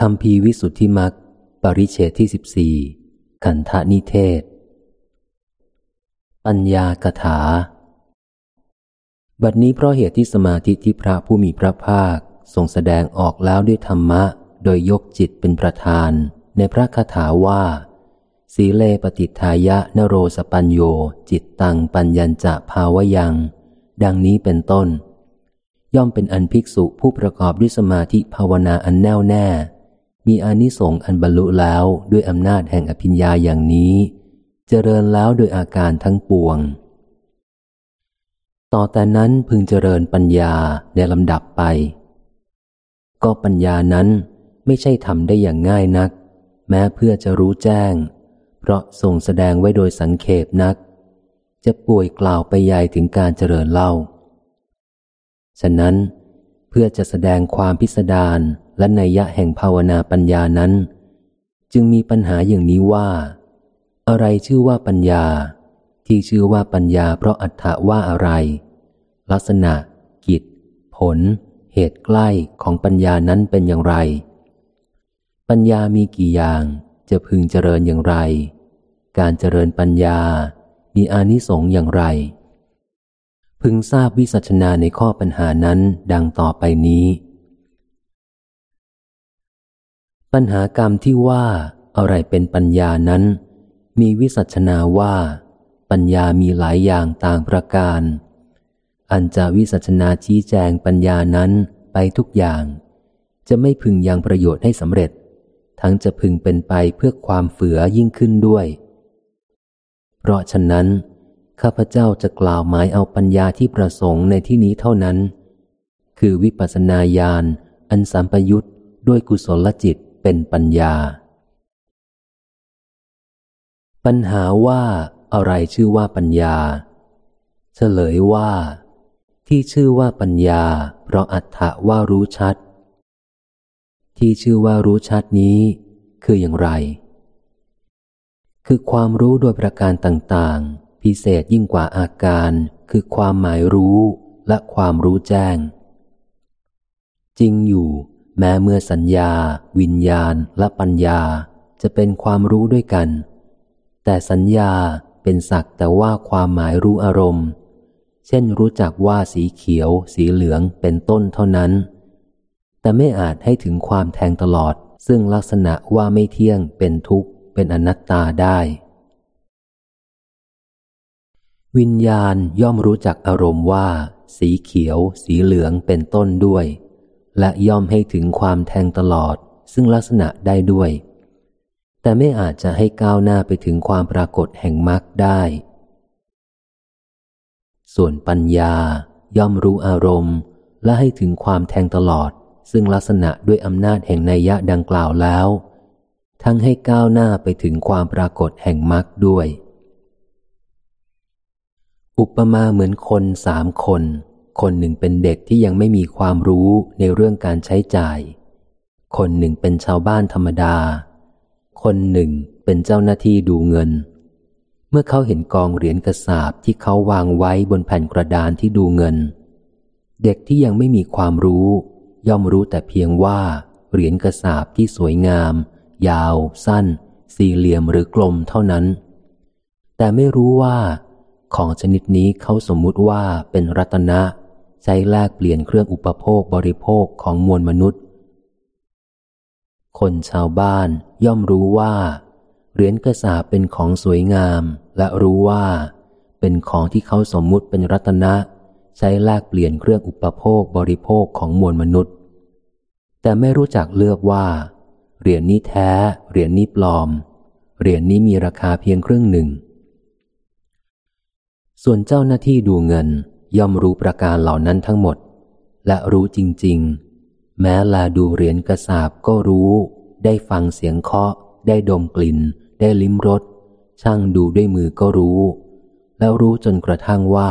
คำพีวิสุทธิมักปริเชตที่สิบสี่ขันธนิเทศ ปัญญากถา บัดนี้เพราะเหตุที่สมาธิที่พระผู้มีพระภาคทรงแสดงออกแล้วด้วยธรรมะ โดยยกจิตเป็นประธาน ในพระคาถาว่า สีเลปฏิทายะนโรสปัญโย จิตตังปัญญัญจะภาวยัง ดังนี้เป็นต้น ย่อมเป็นอันภิกษุผู้ประกอบด้วยสมาธิภาวนาอันแน่วแน่ มีอานิสงส์อันบรรลุแล้วด้วยอำนาจแห่งอภิญญาอย่างนี้ เจริญแล้วโดยอาการทั้งปวง ต่อแต่นั้นพึงเจริญปัญญาในลำดับไป ก็ปัญญานั้นไม่ใช่ทำได้อย่างง่ายนัก แม้เพื่อจะรู้แจ้ง เพราะทรงแสดงไว้โดยสังเขปนัก จะป่วยกล่าวไปใหญ่ถึงการเจริญเล่า ฉะนั้นเพื่อจะแสดงความพิสดาร และนัยยะแห่งภาวนาปัญญานั้น จึงมีปัญหาอย่างนี้ว่า อะไรชื่อว่าปัญญา ที่ชื่อว่าปัญญาเพราะอัตถะว่าอะไร ลักษณะ กิจ ผล เหตุใกล้ของปัญญานั้นเป็นอย่างไร ปัญญามีกี่อย่างจะพึงเจริญอย่างไร การเจริญปัญญา มีอานิสงส์อย่างไร พึงทราบวิสัชนาในข้อปัญหานั้นดังต่อไปนี้ ปัญหากรรมที่ว่าอะไรเป็นปัญญานั้น มีวิสัชนาว่า ปัญญามีหลายอย่างต่างประการ อันจะวิสัชนาชี้แจงปัญญานั้นไปทุกอย่าง จะไม่พึงยังประโยชน์ให้สำเร็จ ทั้งจะพึงเป็นไปเพื่อความเฝือยิ่งขึ้นด้วย เพราะฉะนั้น ข้าพเจ้าจะกล่าวหมายเอาปัญญาที่ประสงค์ในที่นี้เท่านั้น คือวิปัสสนาญาณอันสัมปยุตด้วยกุศลจิต เป็นปัญญา ปัญหาว่าอะไรชื่อว่าปัญญา เฉลยว่า ที่ชื่อว่าปัญญา เพราะอัตถะว่ารู้ชัด ที่ชื่อว่ารู้ชัดนี้ คืออย่างไร คือความรู้โดยประการต่าง ๆ พิเศษยิ่งกว่าอาการคือความหมายรู้และความรู้แจ้ง จริงอยู่ แม้เมื่อสัญญา วิญญาณ และปัญญาจะเป็นความรู้ด้วยกัน แต่สัญญาเป็นสักแต่ว่าความหมายรู้อารมณ์ เช่นรู้จักว่าสีเขียว สีเหลืองเป็นต้นเท่านั้น แต่ไม่อาจให้ถึงความแทงตลอด ซึ่งลักษณะว่าไม่เที่ยงเป็นทุกข์เป็นอนัตตาได้ วิญญาณย่อมรู้จักอารมณ์ว่า สีเขียว สีเหลืองเป็นต้นด้วย และย่อมให้ถึงความแทงตลอด ซึ่งลักษณะได้ด้วย แต่ไม่อาจจะให้ก้าวหน้าไปถึงความปรากฏแห่งมรรคได้ ส่วนปัญญาย่อมรู้อารมณ์ และให้ถึงความแทงตลอด ซึ่งลักษณะด้วยอำนาจแห่งนัยยะดังกล่าวแล้ว ทั้งให้ก้าวหน้าไปถึงความปรากฏแห่งมรรคด้วย อุปมาเหมือนคนสามคน คนหนึ่งเป็นเด็กที่ยังไม่มีความรู้ในเรื่องการใช้จ่าย คนหนึ่งเป็นชาวบ้านธรรมดา คนหนึ่งเป็นเจ้าหน้าที่ดูเงิน เมื่อเขาเห็นกองเหรียญกระสาบที่เขาวางไว้บนแผ่นกระดานที่ดูเงิน เด็กที่ยังไม่มีความรู้ ย่อมรู้แต่เพียงว่าเหรียญกระสาบที่สวยงาม ยาว สั้น สี่เหลี่ยมหรือกลมเท่านั้น แต่ไม่รู้ว่าของชนิดนี้เขาสมมุติว่าเป็นรัตนะ ใช้แลกเปลี่ยนเครื่องอุปโภคบริโภคของมวลมนุษย์ คนชาวบ้านย่อมรู้ว่า เหรียญกระสาเป็นของสวยงามและรู้ว่า เป็นของที่เขาสมมุติเป็นรัตนะ ใช้แลกเปลี่ยนเครื่องอุปโภคบริโภคของมวลมนุษย์ แต่ไม่รู้จักเลือกว่า เหรียญนี้แท้ เหรียญนี้ปลอม เหรียญนี้มีราคาเพียงครึ่งหนึ่งส่วนเจ้าหน้าที่ดูเงิน ย่อมรู้ประการเหล่านั้นทั้งหมด และรู้จริง ๆ แม้ลาดูเหรียญกระสาบก็รู้ ได้ฟังเสียงเคาะ ได้ดมกลิ่น ได้ลิ้มรสช่างดูด้วยมือก็รู้ แล้วรู้จนกระทั่งว่า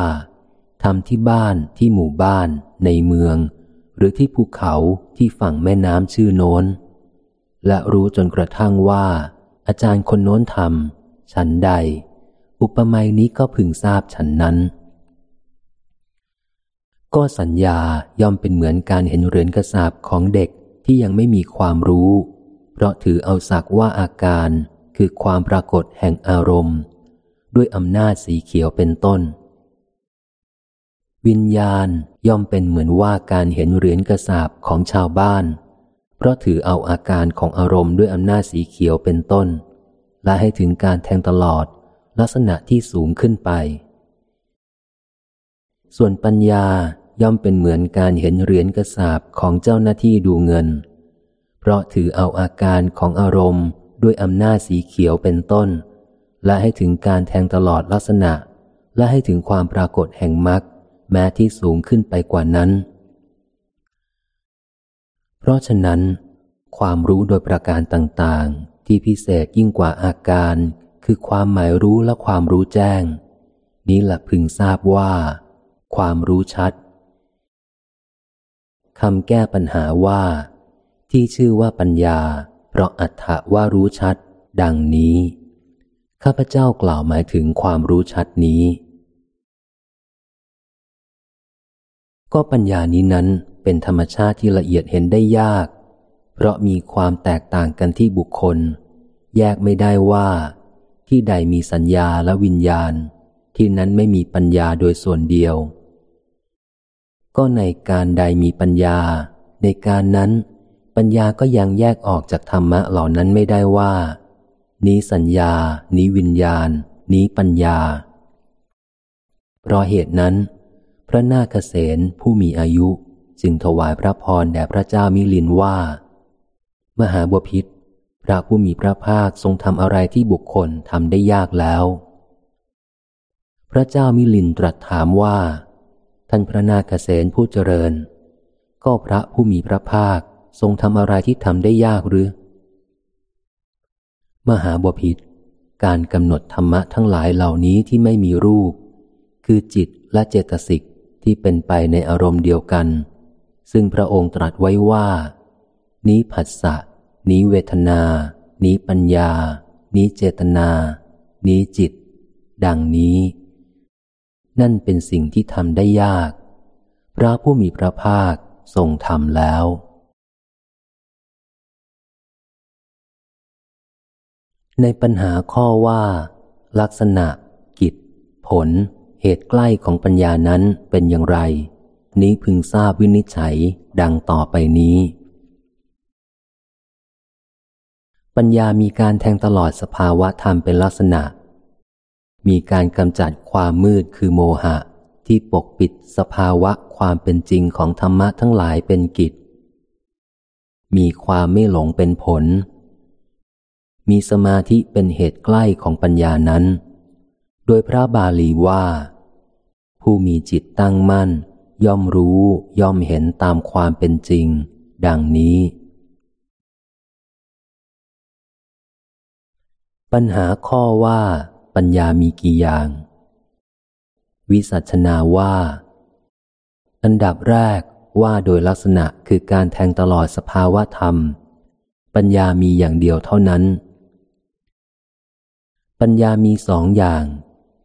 ทำที่บ้านที่หมู่บ้าน ในเมือง หรือที่ภูเขาที่ฝั่งแม่น้ำชื่อโน้น และรู้จนกระทั่งว่า อาจารย์คนโน้นทำฉันใด อุปมานี้ก็พึงทราบฉันนั้น ก็สัญญาย่อมเป็นเหมือนการเห็นเหรียญกระสาบของเด็กที่ยังไม่มีความรู้ เพราะถือเอาสักว่าอาการคือความปรากฏแห่งอารมณ์ ด้วยอำนาจสีเขียวเป็นต้น วิญญาณย่อมเป็นเหมือนว่าการเห็นเหรียญกระสาบของชาวบ้าน เพราะถือเอาอาการของอารมณ์ด้วยอำนาจสีเขียวเป็นต้น และให้ถึงการแทงตลอดลักษณะที่สูงขึ้นไป ส่วนปัญญาย่อมเป็นเหมือนการเห็นเหรียญกระสาบของเจ้าหน้าที่ดูเงิน เพราะถือเอาอาการของอารมณ์ด้วยอำนาจสีเขียวเป็นต้น และให้ถึงการแทงตลอดลักษณะ และให้ถึงความปรากฏแห่งมรรคแม้ที่สูงขึ้นไปกว่านั้น เพราะฉะนั้น ความรู้โดยประการต่างๆ ที่พิเศษยิ่งกว่าอาการ คือความหมายรู้และความรู้แจ้ง นี้แหละพึงทราบว่า ความรู้ชัดคำแก้ปัญหาว่า ที่ชื่อว่าปัญญา เพราะอัตถะว่ารู้ชัด ดังนี้ ข้าพเจ้ากล่าวหมายถึงความรู้ชัดนี้ ก็ปัญญานี้นั้นเป็นธรรมชาติที่ละเอียดเห็นได้ยาก เพราะมีความแตกต่างกันที่บุคคล แยกไม่ได้ว่า ที่ใดมีสัญญาและวิญญาณ ที่นั้นไม่มีปัญญาโดยส่วนเดียว ก็ในการใดมีปัญญา ในการนั้น ปัญญาก็ยังแยกออกจากธรรมะเหล่านั้นไม่ได้ว่า นี้สัญญา นี้วิญญาณ นี้ปัญญา เพราะเหตุนั้น พระนาคเษนผู้มีอายุจึงถวายพระพรแด่พระเจ้ามิลินว่า มหาบพิษพระผู้มีพระภาคทรงทำอะไรที่บุคคลทำได้ยากแล้ว พระเจ้ามิลินตรัสถามว่า ท่านพระนาคเษนผู้เจริญ ก็พระผู้มีพระภาคทรงทำอะไรที่ทำได้ยากหรือ มหาบพิษการกำหนดธรรมะทั้งหลายเหล่านี้ที่ไม่มีรูป คือจิตและเจตสิกที่เป็นไปในอารมณ์เดียวกัน ซึ่งพระองค์ตรัสไว้ว่า นี้ผัสสะ นี้เวทนา นี้ปัญญา นี้เจตนา นี้จิต ดังนี้ นั่นเป็นสิ่งที่ทำได้ยาก พระผู้มีพระภาคทรงทำแล้ว ในปัญหาข้อว่า ลักษณะ กิจ ผล เหตุใกล้ของปัญญานั้นเป็นอย่างไร นี้พึงทราบวินิจฉัยดังต่อไปนี้ ปัญญามีการแทงตลอดสภาวะธรรมเป็นลักษณะ มีการกำจัดความมืดคือโมหะ ที่ปกปิดสภาวะความเป็นจริงของธรรมะทั้งหลายเป็นกิจ มีความไม่หลงเป็นผล มีสมาธิเป็นเหตุใกล้ของปัญญานั้น โดยพระบาลีว่า ผู้มีจิตตั้งมั่น ย่อมรู้ย่อมเห็นตามความเป็นจริง ดังนี้ปัญหาข้อว่า ปัญญามีกี่อย่าง วิสัชนาว่า อันดับแรกว่าโดยลักษณะคือการแทงตลอดสภาวะธรรม ปัญญามีอย่างเดียวเท่านั้น ปัญญามีสองอย่าง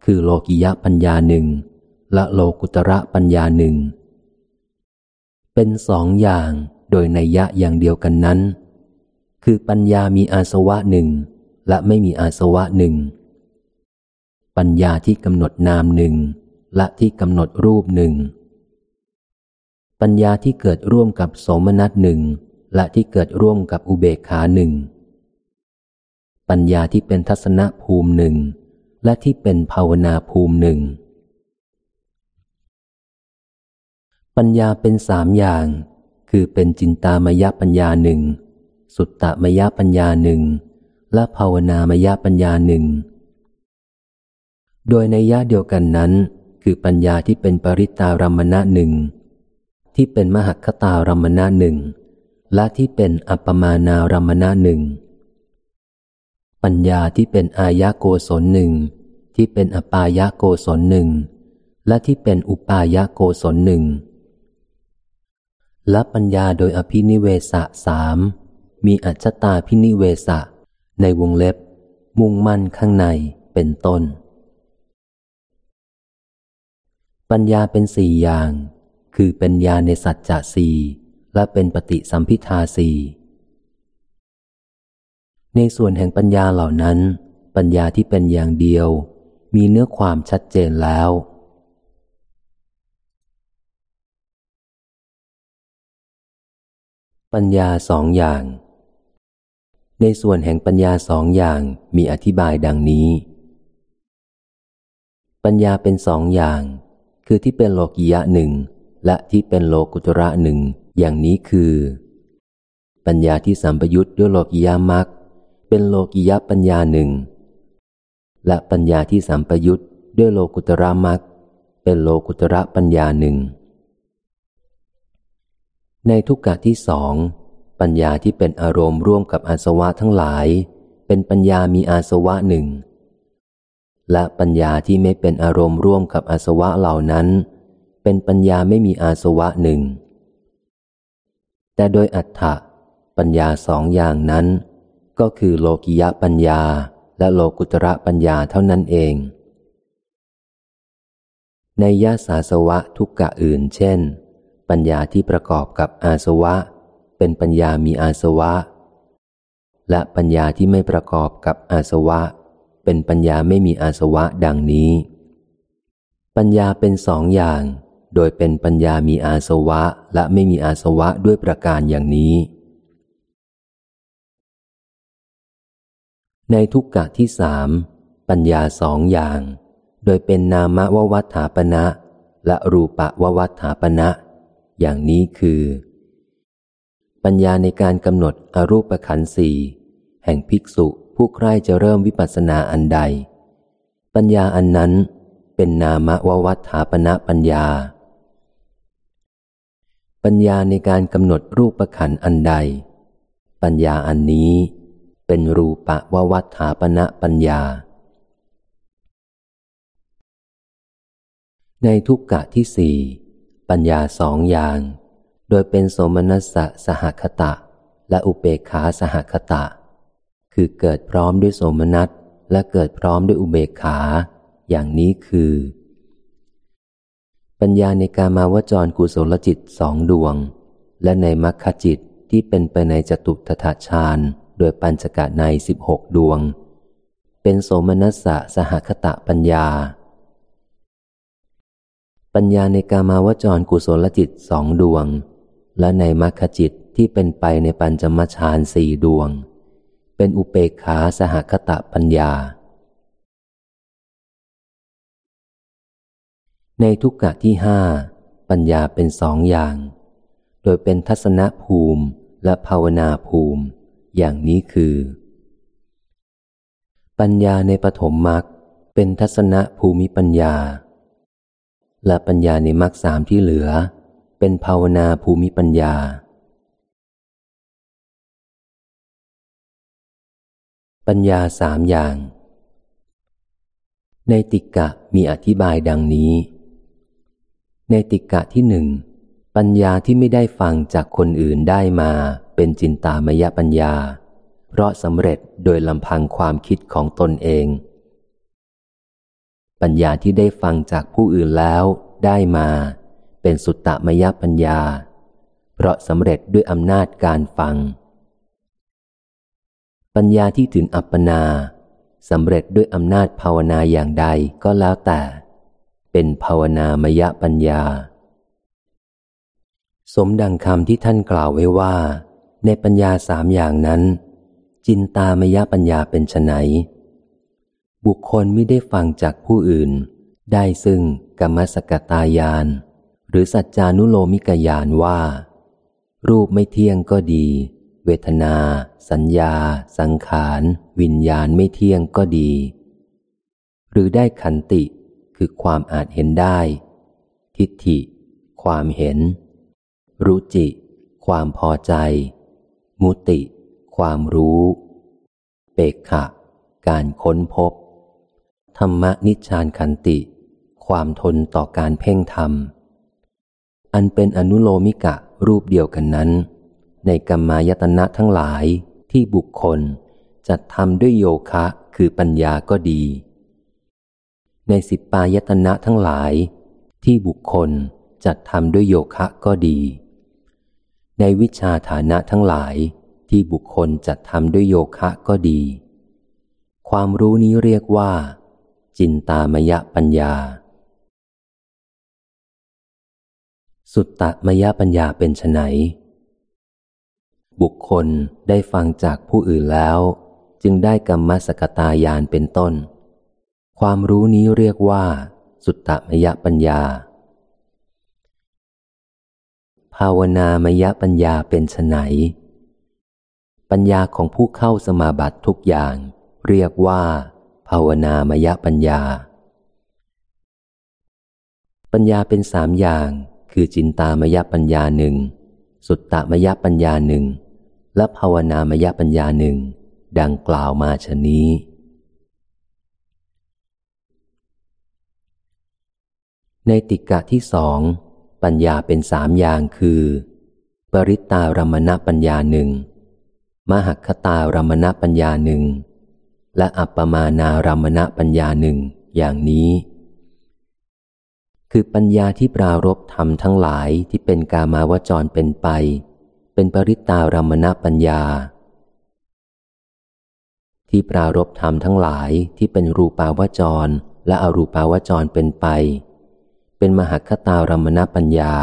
คือโลกิยะปัญญาหนึ่งและโลกุตระปัญญาหนึ่ง เป็นสองอย่างโดยในยะอย่างเดียวกันนั้น คือปัญญามีอาสวะหนึ่งและไม่มีอาสวะหนึ่ง ปัญญาที่กำหนดนามหนึ่งและที่กำหนดรูปหนึ่ง ปัญญาที่เกิดร่วมกับโสมนัสหนึ่งและที่เกิดร่วมกับอุเบกขาหนึ่ง ปัญญาที่เป็นทัศนภูมิหนึ่งและที่เป็นภาวนาภูมิหนึ่ง ปัญญาเป็นสามอย่าง คือเป็นจินตามยปัญญาหนึ่ง สุตตมยปัญญาหนึ่ง และภาวนามยปัญญาหนึ่ง โดยในยะเดียวกันนั้น คือปัญญาที่เป็นปริตารมณะหนึ่ง ที่เป็นมหคตารมณะหนึ่ง และที่เป็นอัปปมานารมณะหนึ่ง ปัญญาที่เป็นอายะโกศลหนึ่ง ที่เป็นอปายะโกศลหนึ่ง และที่เป็นอุปายะโกศลหนึ่ง และปัญญาโดยอภินิเวสะสาม มีอัจฉตาพินิเวสะ ในวงเล็บ มุ่งมั่นข้างในเป็นต้น ปัญญาเป็นสี่อย่าง คือเป็นญาในสัจจะสี่และเป็นปฏิสัมพิทาสี่ในส่วนแห่งปัญญาเหล่านั้น ปัญญาที่เป็นอย่างเดียว มีเนื้อความชัดเจนแล้ว ปัญญาสองอย่าง ในส่วนแห่งปัญญาสองอย่างมีอธิบายดังนี้ ปัญญาเป็นสองอย่าง คือที่เป็นโลกิยะหนึ่งและที่เป็นโลกุตระหนึ่งอย่างนี้คือ ปัญญาที่สัมปยุตด้วยโลกิยามักเป็นโลกิยะปัญญาหนึ่งและปัญญาที่สัมปยุตด้วยโลกุตระมักเป็นโลกุตระปัญญาหนึ่งในทุกกะที่สองปัญญาที่เป็นอารมณ์ร่วมกับอาสวะทั้งหลาย เป็นปัญญามีอาสวะหนึ่ง และปัญญาที่ไม่เป็นอารมณ์ร่วมกับอาสวะเหล่านั้น เป็นปัญญาไม่มีอาสวะหนึ่ง แต่โดยอัฏฐะปัญญาสองอย่างนั้น ก็คือโลกิยะปัญญาและโลกุตระปัญญาเท่านั้นเอง ในยาสาสวะทุกกะอื่น เช่น ปัญญาที่ประกอบกับอาสวะ เป็นปัญญามีอาสวะ และปัญญาที่ไม่ประกอบกับอาสวะ เป็นปัญญาไม่มีอาสวะดังนี้ ปัญญาเป็นสองอย่าง โดยเป็นปัญญามีอาสวะและไม่มีอาสวะด้วยประการอย่างนี้ ในทุกกะที่สามปัญญาสองอย่าง โดยเป็นนามววัฏฐาปณะและรูปะววัฏฐาปณะอย่างนี้คือ ปัญญาในการกำหนดอรูปขันธ์สี่แห่งภิกษุ ผู้ใคร่จะเริ่มวิปัสสนาอันใด ปัญญาอันนั้นเป็นนามววัฏฐาปณะปัญญา ปัญญาในการกำหนดรูปขันอันใด ปัญญาอันนี้เป็นรูปะววัฏฐาปณะปัญญา ในทุกกะที่สี่ปัญญาสองอย่าง โดยเป็นโสมนัสสะสหคตะ และอุเบกขาสหคตะ คือเกิดพร้อมด้วยโสมนัสและเกิดพร้อมด้วยอุเบกขา อย่างนี้คือ ปัญญาในการมาวจรกุศลจิตสองดวง และในมรรคจิตที่เป็นไปในจตุทถาฌานโดยปัญจกะในสิบหกดวง เป็นโสมนัสสะสหคตะปัญญา ปัญญาในกามาวจรกุศลจิตสองดวง และในมรรคจิตที่เป็นไปในปัญจมฌานสี่ดวง เป็นอุเปกขาสหคตะปัญญา ในทุกกะที่ห้าปัญญาเป็นสองอย่าง โดยเป็นทัศนภูมิและภาวนาภูมิ อย่างนี้คือ ปัญญาในปฐมมรรคเป็นทัศนภูมิปัญญา และปัญญาในมรรคสามที่เหลือ เป็นภาวนาภูมิปัญญา ปัญญาสามอย่าง ในติกะมีอธิบายดังนี้ ในติกะที่หนึ่ง ปัญญาที่ไม่ได้ฟังจากคนอื่นได้มา เป็นจินตามยปัญญา เพราะสำเร็จโดยลำพังความคิดของตนเอง ปัญญาที่ได้ฟังจากผู้อื่นแล้วได้มา เป็นสุตตมยปัญญา เพราะสำเร็จด้วยอำนาจการฟัง ปัญญาที่ถึงอัปปนาสำเร็จด้วยอำนาจภาวนาอย่างใดก็แล้วแต่ เป็นภาวนามยปัญญา สมดังคำที่ท่านกล่าวไว้ว่า ในปัญญาสามอย่างนั้น จินตามยปัญญาเป็นไนบุคคลไม่ได้ฟังจากผู้อื่น ได้ซึ่งกรรมสกตายาน หรือสัจจานุโลมิกยานว่า รูปไม่เที่ยงก็ดี เวทนา สัญญา สังขาร วิญญาณไม่เที่ยงก็ดี หรือได้ขันติคือความอาจเห็นได้ ทิฏฐิ ความเห็นรู้จิ ความพอใจ มุติ ความรู้ เปกขะ การค้นพบ ธรรมนิชานขันติ ความทนต่อการเพ่งธรรม อันเป็นอนุโลมิกะรูปเดียวกันนั้น ในกรรมายตนะทั้งหลายที่บุคคลจัดทำด้วยโยคะคือปัญญาก็ดี ในสิบปายตนะทั้งหลาย ที่บุคคลจัดทำด้วยโยคะก็ดี ในวิชาฐานะทั้งหลายที่บุคคลจัดทำด้วยโยคะก็ดี ความรู้นี้เรียกว่า จินตามยปัญญา สุตตมยปัญญาเป็นไน บุคคลได้ฟังจากผู้อื่นแล้ว จึงได้กรรมสกตายานเป็นต้น ความรู้นี้เรียกว่า สุตตมยปัญญา ภาวนามยปัญญาเป็นไนปัญญาของผู้เข้าสมาบัติทุกอย่าง เรียกว่า ภาวนามยปัญญา ปัญญาเป็นสามอย่าง คือจินตามยปัญญาหนึ่งสุตตมยปัญญาหนึ่ง และภาวนามยปัญญาหนึ่ง ดังกล่าวมาชนี้ ในติกะที่สอง ปัญญาเป็นสามอย่างคือ ปริตารมณปัญญาหนึ่ง มหัคตารมณปัญญาหนึ่ง และอัปปมานารมณปัญญาหนึ่งอย่างนี้ คือปัญญาที่ปรารบธรรมทั้งหลายที่เป็นกามาวจรเป็นไป เป็นปริตารมณปัญญา ที่ปรารบธรรมทั้งหลายที่เป็นรูปาวจร และอรูปาวจรเป็นไป เป็นมหคตารมณปัญญา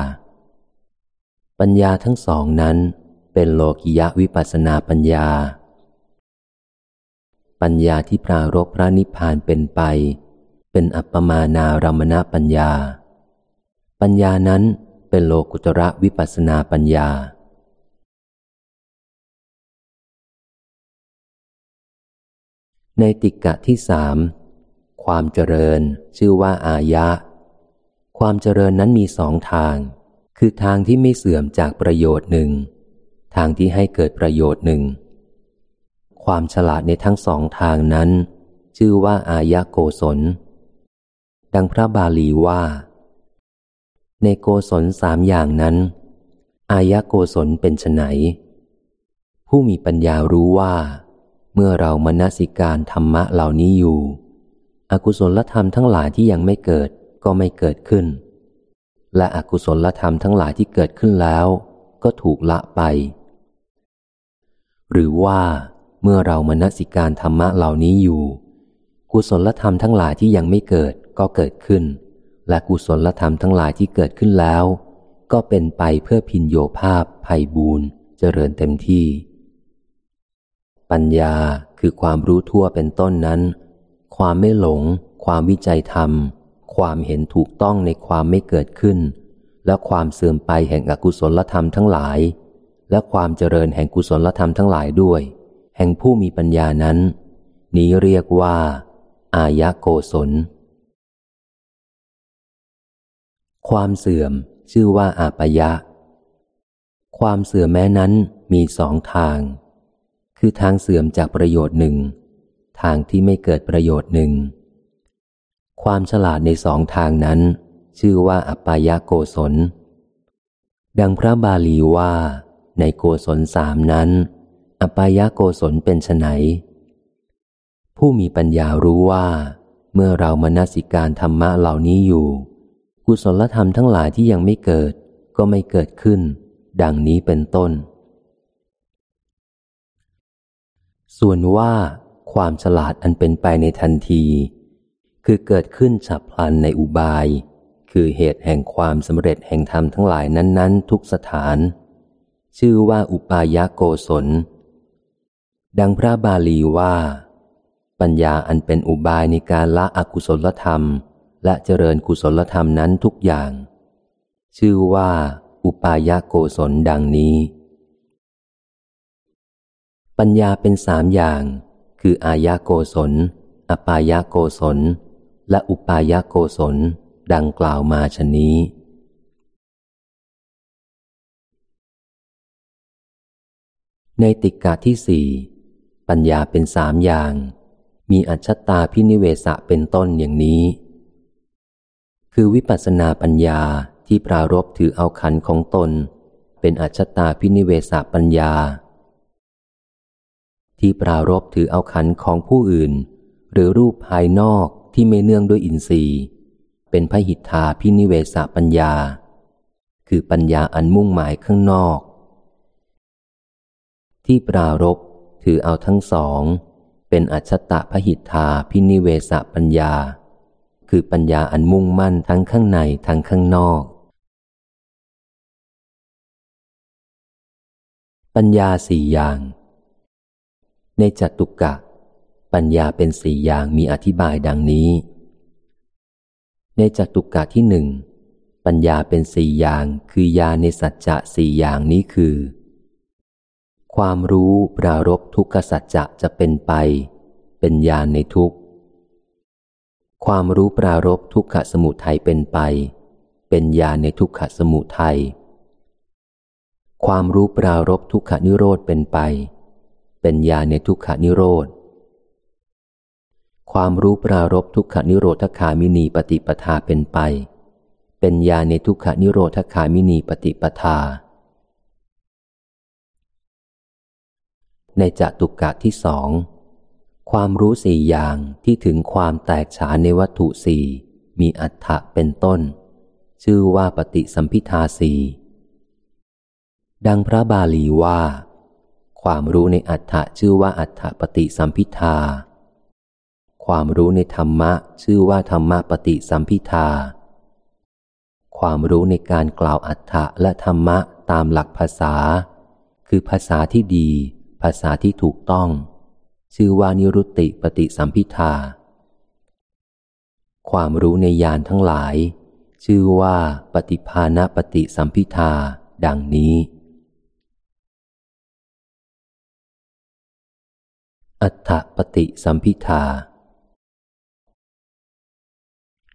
ปัญญาทั้งสองนั้น เป็นโลกิยะวิปัสนาปัญญา ปัญญาที่ปรารบพระนิพพานเป็นไป เป็นอัปปมานารมณปัญญา ปัญญานั้นเป็นโลกุตระวิปัสนาปัญญา ในติกะที่สามความเจริญชื่อว่าอายะ ความเจริญนั้นมีสองทาง คือทางที่ไม่เสื่อมจากประโยชน์หนึ่ง ทางที่ให้เกิดประโยชน์หนึ่ง ความฉลาดในทั้งสองทางนั้น ชื่อว่าอายะโกศล ดังพระบาลีว่า ในโกศลสามอย่างนั้น อายะโกศลเป็นไนผู้มีปัญญารู้ว่า เมื่อเรามนสิการธรรมะเหล่านี้อยู่ อกุศลธรรมทั้งหลายที่ยังไม่เกิดก็ไม่เกิดขึ้น และอกุศลธรรมทั้งหลายที่เกิดขึ้นแล้ว ก็ถูกละไป หรือว่าเมื่อเรามนสิการธรรมะเหล่านี้อยู่ กุศลธรรมทั้งหลายที่ยังไม่เกิดก็เกิดขึ้น และกุศลธรรมทั้งหลายที่เกิดขึ้นแล้ว ก็เป็นไปเพื่อพินโยภาพภัยบูนเจริญเต็มที่ ปัญญาคือความรู้ทั่วเป็นต้นนั้น ความไม่หลง ความวิจัยธรรม ความเห็นถูกต้องในความไม่เกิดขึ้น และความเสื่อมไปแห่งอกุศลธรรมทั้งหลาย และความเจริญแห่งกุศลธรรมทั้งหลายด้วย แห่งผู้มีปัญญานั้น นี้เรียกว่า อายะโกศล ความเสื่อมชื่อว่าอาปยะ ความเสื่อมแม้นั้นมีสองทาง คือทางเสื่อมจากประโยชน์หนึ่ง ทางที่ไม่เกิดประโยชน์หนึ่ง ความฉลาดในสองทางนั้น ชื่อว่าอัปายโกศล ดังพระบาลีว่าในโกศลสามนั้น อัปายโกศลเป็นไนผู้มีปัญญารู้ว่า เมื่อเรามนสิการธรรมะเหล่านี้อยู่ กุศลธรรมทั้งหลายที่ยังไม่เกิด ก็ไม่เกิดขึ้น ดังนี้เป็นต้น ส่วนว่าความฉลาดอันเป็นไปในทันที คือเกิดขึ้นฉับพลันในอุบาย คือเหตุแห่งความสำเร็จแห่งธรรมทั้งหลายนั้น ๆ ทุกสถาน ชื่อว่าอุปายโกศล ดังพระบาลีว่า ปัญญาอันเป็นอุบายในการละอกุศลธรรม และเจริญกุศลธรรมนั้นทุกอย่าง ชื่อว่า อุปายโกศลดังนี้ ปัญญาเป็นสามอย่าง คืออายาโกศล อปายาโกศล และอุปายาโกศล ดังกล่าวมาชนี้ ในติกาที่สี่ปัญญาเป็นสามอย่าง มีอัจฉตาพินิเวสะเป็นต้นอย่างนี้ คือวิปัสนาปัญญาที่ปรารบถือเอาขันของตน เป็นอัจฉตาพินิเวสะปัญญา ที่ปรารบถือเอาขันของผู้อื่น หรือรูปภายนอกที่ไม่เนื่องด้วยอินทรีย์ เป็นพหิทธาพินิเวสปัญญา คือปัญญาอันมุ่งหมายข้างนอก ที่ปรารบถือเอาทั้งสอง เป็นอัชตะพหิทธาพินิเวสปัญญา คือปัญญาอันมุ่งมั่นทั้งข้างในทั้งข้างนอก ปัญญาสี่อย่าง ในจตุกะ ปัญญาเป็นสี่อย่างมีอธิบายดังนี้ ในจตุกะที่หนึ่งปัญญาเป็นสี่อย่างคือยาในสัจจะสี่อย่างนี้คือ ความรู้ปรารบทุกขสัจจะจะเป็นไป เป็นญาณในทุกความรู้ปรารบทุกขสมุทัยเป็นไป เป็นญาณในทุกขสมุทัยความรู้ปรารบทุกขนิโรธเป็นไป เป็นญาในทุกขนิโรธ ความรู้ปรารบทุกขนิโรธคามินีปฏิปทาเป็นไป เป็นญาในทุกขานิโรธคามินีปฏิปทา ในจตุกะที่สองความรู้สี่อย่างที่ถึงความแตกฉานในวัตถุสี่มีอัฏฐะเป็นต้น ชื่อว่าปฏิสัมพิทาสีดังพระบาลีว่า ความรู้ในอัฏฐะชื่อว่าอัฏฐปฏิสัมพิทา ความรู้ในธรรมะชื่อว่าธรรมะปฏิสัมพิทา ความรู้ในการกล่าวอัฏฐะและธรรมะตามหลักภาษา คือภาษาที่ดี ภาษาที่ถูกต้อง ชื่อว่านิรุตติปฏิสัมพิทา ความรู้ในยานทั้งหลาย ชื่อว่าปฏิภาณปฏิสัมพิทา ดังนี้ อัฏฐปฏิสัมพิทา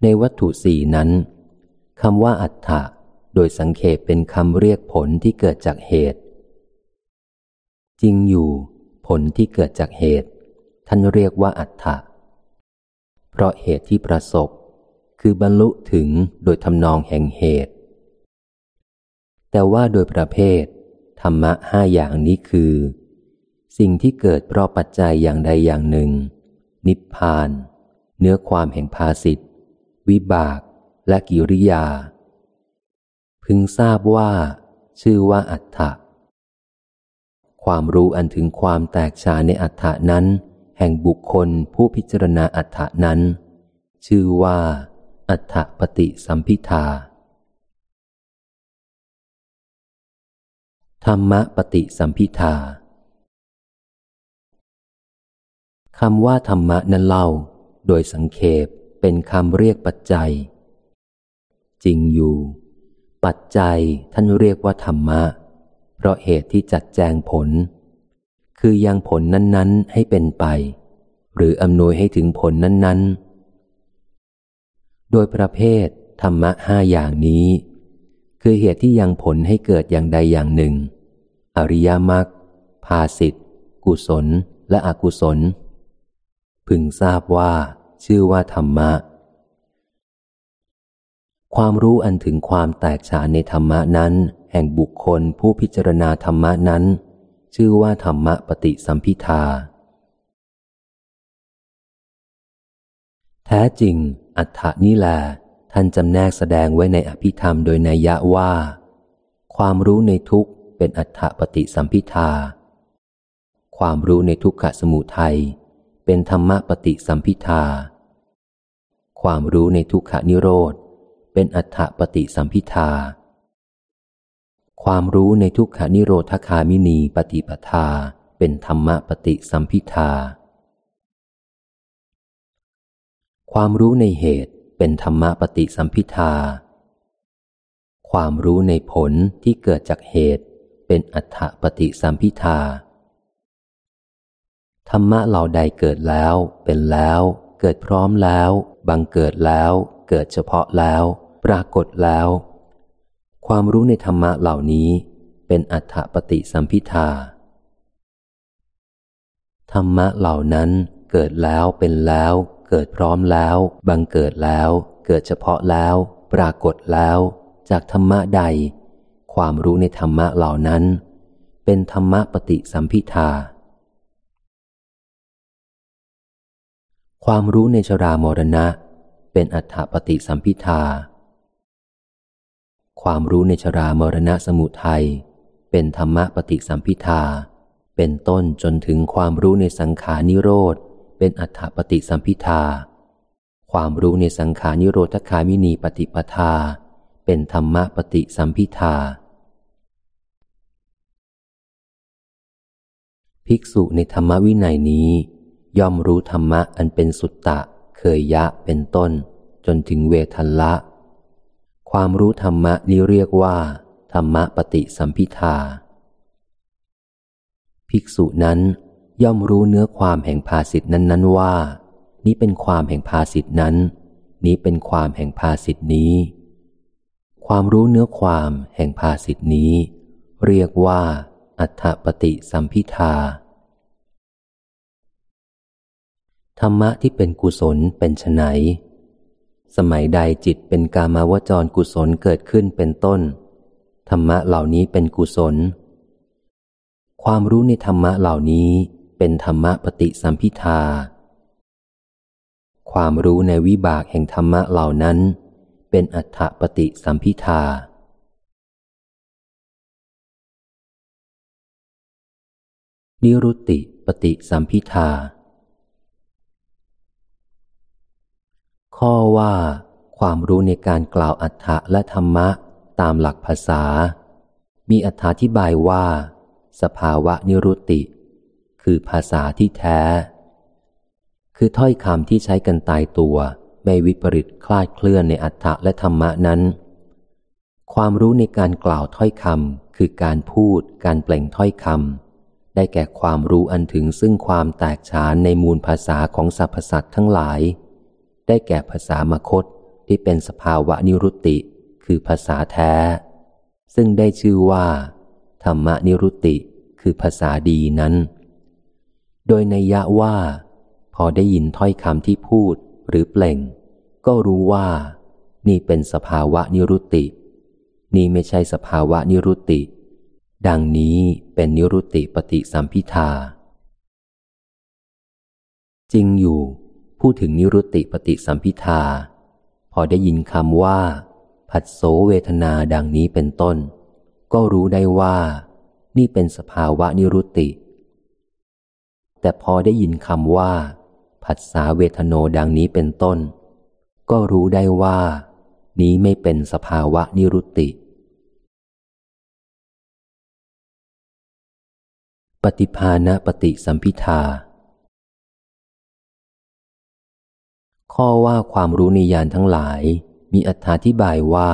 ในวัตถุสี่นั้นคำว่าอัฏฐะโดยสังเขปเป็นคำเรียกผลที่เกิดจากเหตุ จริงอยู่ ผลที่เกิดจากเหตุ ท่านเรียกว่าอัฏฐะเพราะเหตุที่ประสบ คือบรรลุถึงโดยทำนองแห่งเหตุ แต่ว่าโดยประเภท ธรรมะห้าอย่างนี้คือ สิ่งที่เกิดเพราะปัจจัยอย่างใดอย่างหนึ่ง นิพพาน เนื้อความแห่งภาสิทธวิบาก และกิริยา พึงทราบว่า ชื่อว่าอัฏฐะความรู้อันถึงความแตกฉานในอัฏฐะนั้น แห่งบุคคลผู้พิจารณาอัฏฐะนั้น ชื่อว่า อัฏฐปฏิสัมพิทาธรรมปฏิสัมพิทา คำว่าธรรมะนั้นเล่า โดยสังเขปเป็นคำเรียกปัจจัย จริงอยู่ ปัจจัยท่านเรียกว่าธรรมะ เพราะเหตุที่จัดแจงผล คือยังผลนั้น ๆ ให้เป็นไป หรืออำนวยให้ถึงผลนั้น ๆ โดยประเภทธรรมะห้าอย่างนี้ คือเหตุที่ยังผลให้เกิดอย่างใดอย่างหนึ่ง อริยมรรคภาสิทธกุศลและอกุศล พึงทราบว่า ชื่อว่าธรรมะ ความรู้อันถึงความแตกฉานในธรรมะนั้น แห่งบุคคลผู้พิจารณาธรรมะนั้น ชื่อว่าธรรมะปฏิสัมพิทาแท้จริง อัฏฐานี้แลท่านจำแนกแสดงไว้ในอภิธรรมโดยนัยยะว่า ความรู้ในทุกเป็นอัฏฐปฏิสัมพิทา ความรู้ในทุกขสมุทัย เป็นธรรมปฏิสัมพิทา ความรู้ในทุกขนิโรธ เป็นอัฏฐปฏิสัมพิทา ความรู้ในทุกขานิโรธคามินีปฏิปทา เป็นธรรมปฏิสัมพิทา ความรู้ในเหตุเป็นธรรมปฏิสัมพิทา ความรู้ในผลที่เกิดจากเหตุ เป็นอัฏฐปฏิสัมพิทา รรมะเหล่าใดเกิดแล้ว เป็นแล้ว เกิดพร้อมแล้ว บังเกิดแล้ว เกิดเฉพาะแล้ว ปรากฏแล้ว ความรู้ในธรรมะเหล่านี้ เป็นอัฏฐปฏิสัมพิทาธรรมะเหล่านั้นเกิดแล้วเป็นแล้ว เกิดพร้อมแล้ว บังเกิดแล้ว เกิดเฉพาะแล้ว ปรากฏแล้ว จากธรรมะใด ความรู้ในธรรมะเหล่านั้น เป็นธรรมะปฏิสัมพิทา ความรู้ในชรามรณะ เป็นอัฏฐปฏิสัมพิทา ความรู้ในชรามรณะสมุทัย เป็นธรรมะปฏิสัมพิทา เป็นต้นจนถึงความรู้ในสังขานิโรธ เป็นอัฏฐปฏิสัมพิทา ความรู้ในสังขานิโรธคามินีปฏิปทา เป็นธรรมปฏิสัมพิทาภิกษุในธรรมวินัยนี้ ย่อมรู้ธรรมะอันเป็นสุตตะ เคยยะเป็นต้น จนถึงเวทันละ ความรู้ธรรมะนี้เรียกว่า ธรรมะปฏิสัมพิทา ภิกษุนั้นย่อมรู้เนื้อความแห่งภาสิทธนั้นๆว่า นี้เป็นความแห่งภาสิทธนั้น นี้เป็นความแห่งภาสิทธนี้ ความรู้เนื้อความแห่งภาสิทธนี้ เรียกว่า อัฏฐปฏิสัมพิทา ธรรมะที่เป็นกุศลเป็นไฉนสมัยใดจิตเป็นกามาวจรกุศลเกิดขึ้นเป็นต้น ธรรมะเหล่านี้เป็นกุศล ความรู้ในธรรมะเหล่านี้เป็นธรรมะปฏิสัมพิทา ความรู้ในวิบากแห่งธรรมะเหล่านั้น เป็นอัฏฐปฏิสัมพิทานิรุตติปฏิสัมพิทา ข้อว่า ความรู้ในการกล่าวอัฏฐะและธรรมะ ตามหลักภาษา มีอธิบายว่า สภาวะนิรุตติ คือภาษาที่แท้ คือถ้อยคำที่ใช้กันตายตัวไม่วิปริตคลาดเคลื่อนในอัฏฐะและธรรมะนั้น ความรู้ในการกล่าวถ้อยคำคือการพูด การเปล่งถ้อยคำได้แก่ความรู้อันถึงซึ่งความแตกฉานในมูลภาษาของสรรพสัตว์ทั้งหลาย ได้แก่ภาษามคตที่เป็นสภาวะนิรุตติ คือภาษาแท้ ซึ่งได้ชื่อว่า ธรรมนิรุตติ คือภาษาดีนั้น โดยในยะว่า พอได้ยินถ้อยคำที่พูดหรือเปล่ง ก็รู้ว่า นี่เป็นสภาวะนิรุตติ นี่ไม่ใช่สภาวะนิรุตติ ดังนี้เป็นนิรุตติปฏิสัมพิทาจริงอยู่ พูดถึงนิรุตติปฏิสัมพิทา พอได้ยินคำว่า ผัสโสเวทนาดังนี้เป็นต้น ก็รู้ได้ว่า นี่เป็นสภาวะนิรุตติ แต่พอได้ยินคำว่า ผัสสาเวทโนดังนี้เป็นต้น ก็รู้ได้ว่า นี้ไม่เป็นสภาวะนิรุตติปฏิภาณปฏิสัมพิทา ข้อว่าความรู้ในยานทั้งหลาย มีอธิบายว่า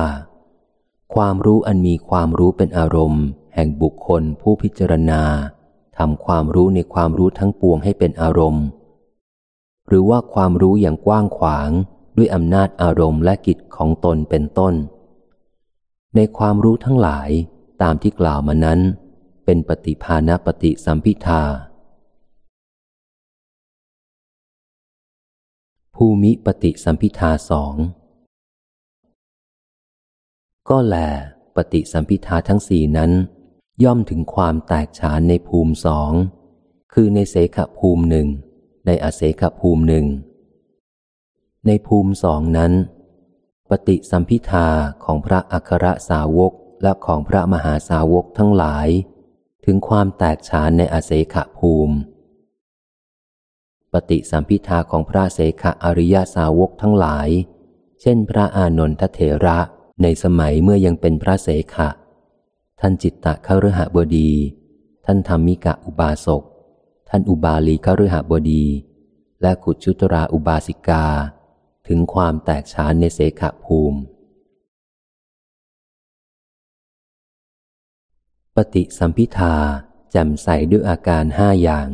ความรู้อันมีความรู้เป็นอารมณ์ แห่งบุคคลผู้พิจารณาทำความรู้ในความรู้ทั้งปวงให้เป็นอารมณ์ หรือว่าความรู้อย่างกว้างขวางด้วยอำนาจอารมณ์และกิจของตนเป็นต้น ในความรู้ทั้งหลายตามที่กล่าวมานั้น เป็นปฏิภาณปฏิสัมพิทา ภูมิปฏิสัมพิทาสอง ก็แล ปฏิสัมพิทาทั้งสี่นั้น ย่อมถึงความแตกฉานในภูมิสอง คือในเสขภูมิหนึ่ง ในอเสขภูมิหนึ่ง ในภูมิสองนั้น ปฏิสัมพิทาของพระอัครสาวกและของพระมหาสาวกทั้งหลาย ถึงความแตกฉานในอเสขภูมิ ปฏิสัมพิทาของพระเสขอริยาสาวกทั้งหลาย เช่นพระอานนทเถระในสมัยเมื่อยังเป็นพระเสขะ ท่านจิตตะคฤหบดี ท่านธรรมิกะอุบาสก ท่านอุบาลีคฤหบดี และขุชุตราอุบาสิกา ถึงความแตกฉานในเสขภูมิ ปฏิสัมพิทาแจ่มใสด้วยอาการห้าอย่าง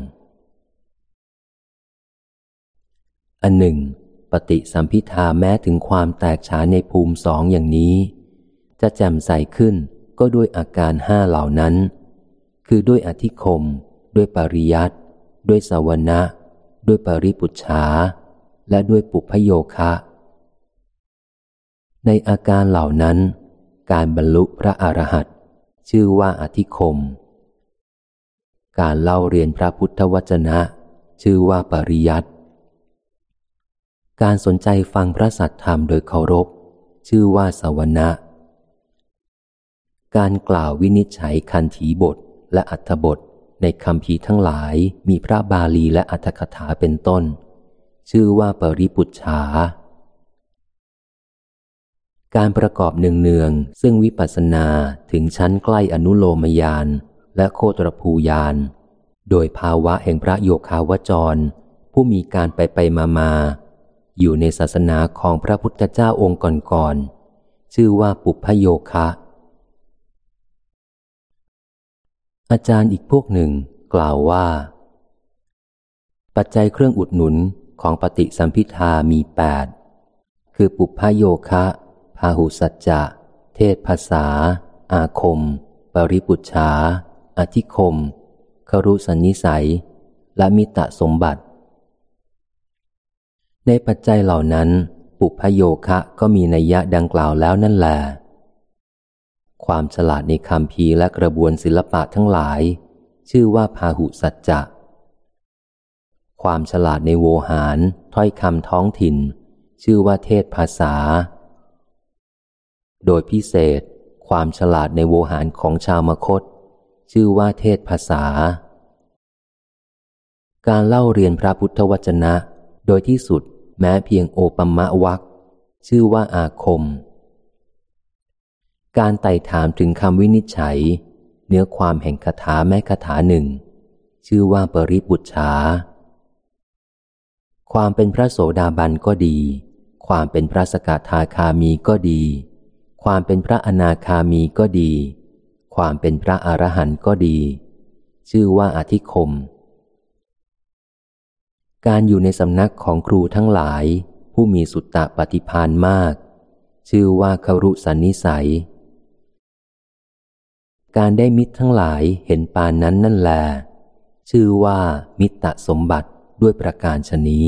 อันหนึ่ง ปฏิสัมพิทาแม้ถึงความแตกฉานในภูมิสองอย่างนี้ จะแจ่มใสขึ้นก็ด้วยอาการห้าเหล่านั้น คือด้วยอธิคม ด้วยปริยัตด้วยสวนะ ด้วยปริปุชาและด้วยปุพโยคะ ในอาการเหล่านั้น การบรรลุพระอรหันต์ชื่อว่าอธิคม การเล่าเรียนพระพุทธวจนะ ชื่อว่าปริยัติ การสนใจฟังพระสัทธรรมโดยเคารพ ชื่อว่าสวนะ การกล่าววินิจฉัยคันถีบทและอัธบทในคำพีทั้งหลายมีพระบาลีและอัตถกถาเป็นต้น ชื่อว่าปริปุจฉา การประกอบเนืองๆซึ่งวิปัสสนาถึงชั้นใกล้อนุโลมยานและโคตรภูยานโดยภาวะแห่งพระโยคาวจร ผู้มีการไปไปมามา อยู่ในศาสนาของพระพุทธเจ้าองค์ก่อนๆ ชื่อว่าปุพพโยคะ อาจารย์อีกพวกหนึ่งกล่าวว่า ปัจจัยเครื่องอุดหนุนของปฏิสัมพิทามีแปดคือปุพพโยคะ พาหุสัจจะ เทศภาษา อาคม ปริปุจฉาอธิคม ครุสันนิสัย และมิตะสมบัติ ในปัจจัยเหล่านั้น ปุพโยคะก็มีนัยยะดังกล่าวแล้วนั่นแหละความฉลาดในคำพีและกระบวนศิลปะทั้งหลาย ชื่อว่าพาหุสัจจะ ความฉลาดในโวหารถ้อยคำท้องถิ่น ชื่อว่าเทศภาษา โดยพิเศษ ความฉลาดในโวหารของชาวมคต ชื่อว่าเทศภาษา การเล่าเรียนพระพุทธวจนะ โดยที่สุด แม้เพียงโอปมะวักชื่อว่าอาคม การไต่ถามถึงคำวินิจฉัย เนื้อความแห่งคาถาแม้คาถาหนึ่ง ชื่อว่าปริบุตรชา ความเป็นพระโสดาบันก็ดี ความเป็นพระสกทาคามีก็ดี ความเป็นพระอนาคามีก็ดี ความเป็นพระอรหันต์ก็ดี ชื่อว่าอธิคม การอยู่ในสำนักของครูทั้งหลาย ผู้มีสุตตะปฏิพานมาก ชื่อว่าคารุสันนิสัย การได้มิตรทั้งหลายเห็นปานนั้นนั่นแล ชื่อว่ามิตรสมบัติด้วยประการชนี้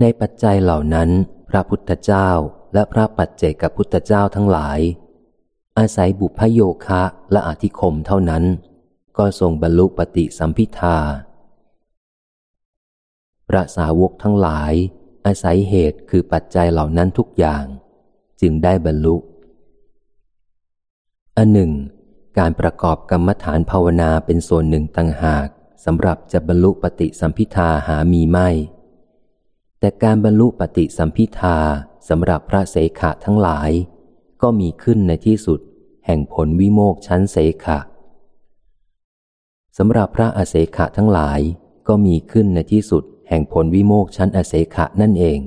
ในปัจจัยเหล่านั้น พระพุทธเจ้าและพระปัจเจกพุทธเจ้าทั้งหลาย อาศัยบุพโยคะและอธิคมเท่านั้น ก็ทรงบรรลุปฏิสัมพิทา พระสาวกทั้งหลาย อาศัยเหตุคือปัจจัยเหล่านั้นทุกอย่าง จึงได้บรรลุ อันหนึ่ง การประกอบกรรมฐานภาวนาเป็นส่วนหนึ่งต่างหากสำหรับจะบรรลุปฏิสัมพิทาหามีไม่ แต่การบรรลุปฏิสัมพิทาสำหรับพระเสขะทั้งหลาย ก็มีขึ้นในที่สุด แห่งผลวิโมกชั้นเสขะ สำหรับพระอเสขะทั้งหลายก็มีขึ้นในที่สุดแห่งผลวิโมกชั้นอเสขะนั่นเอง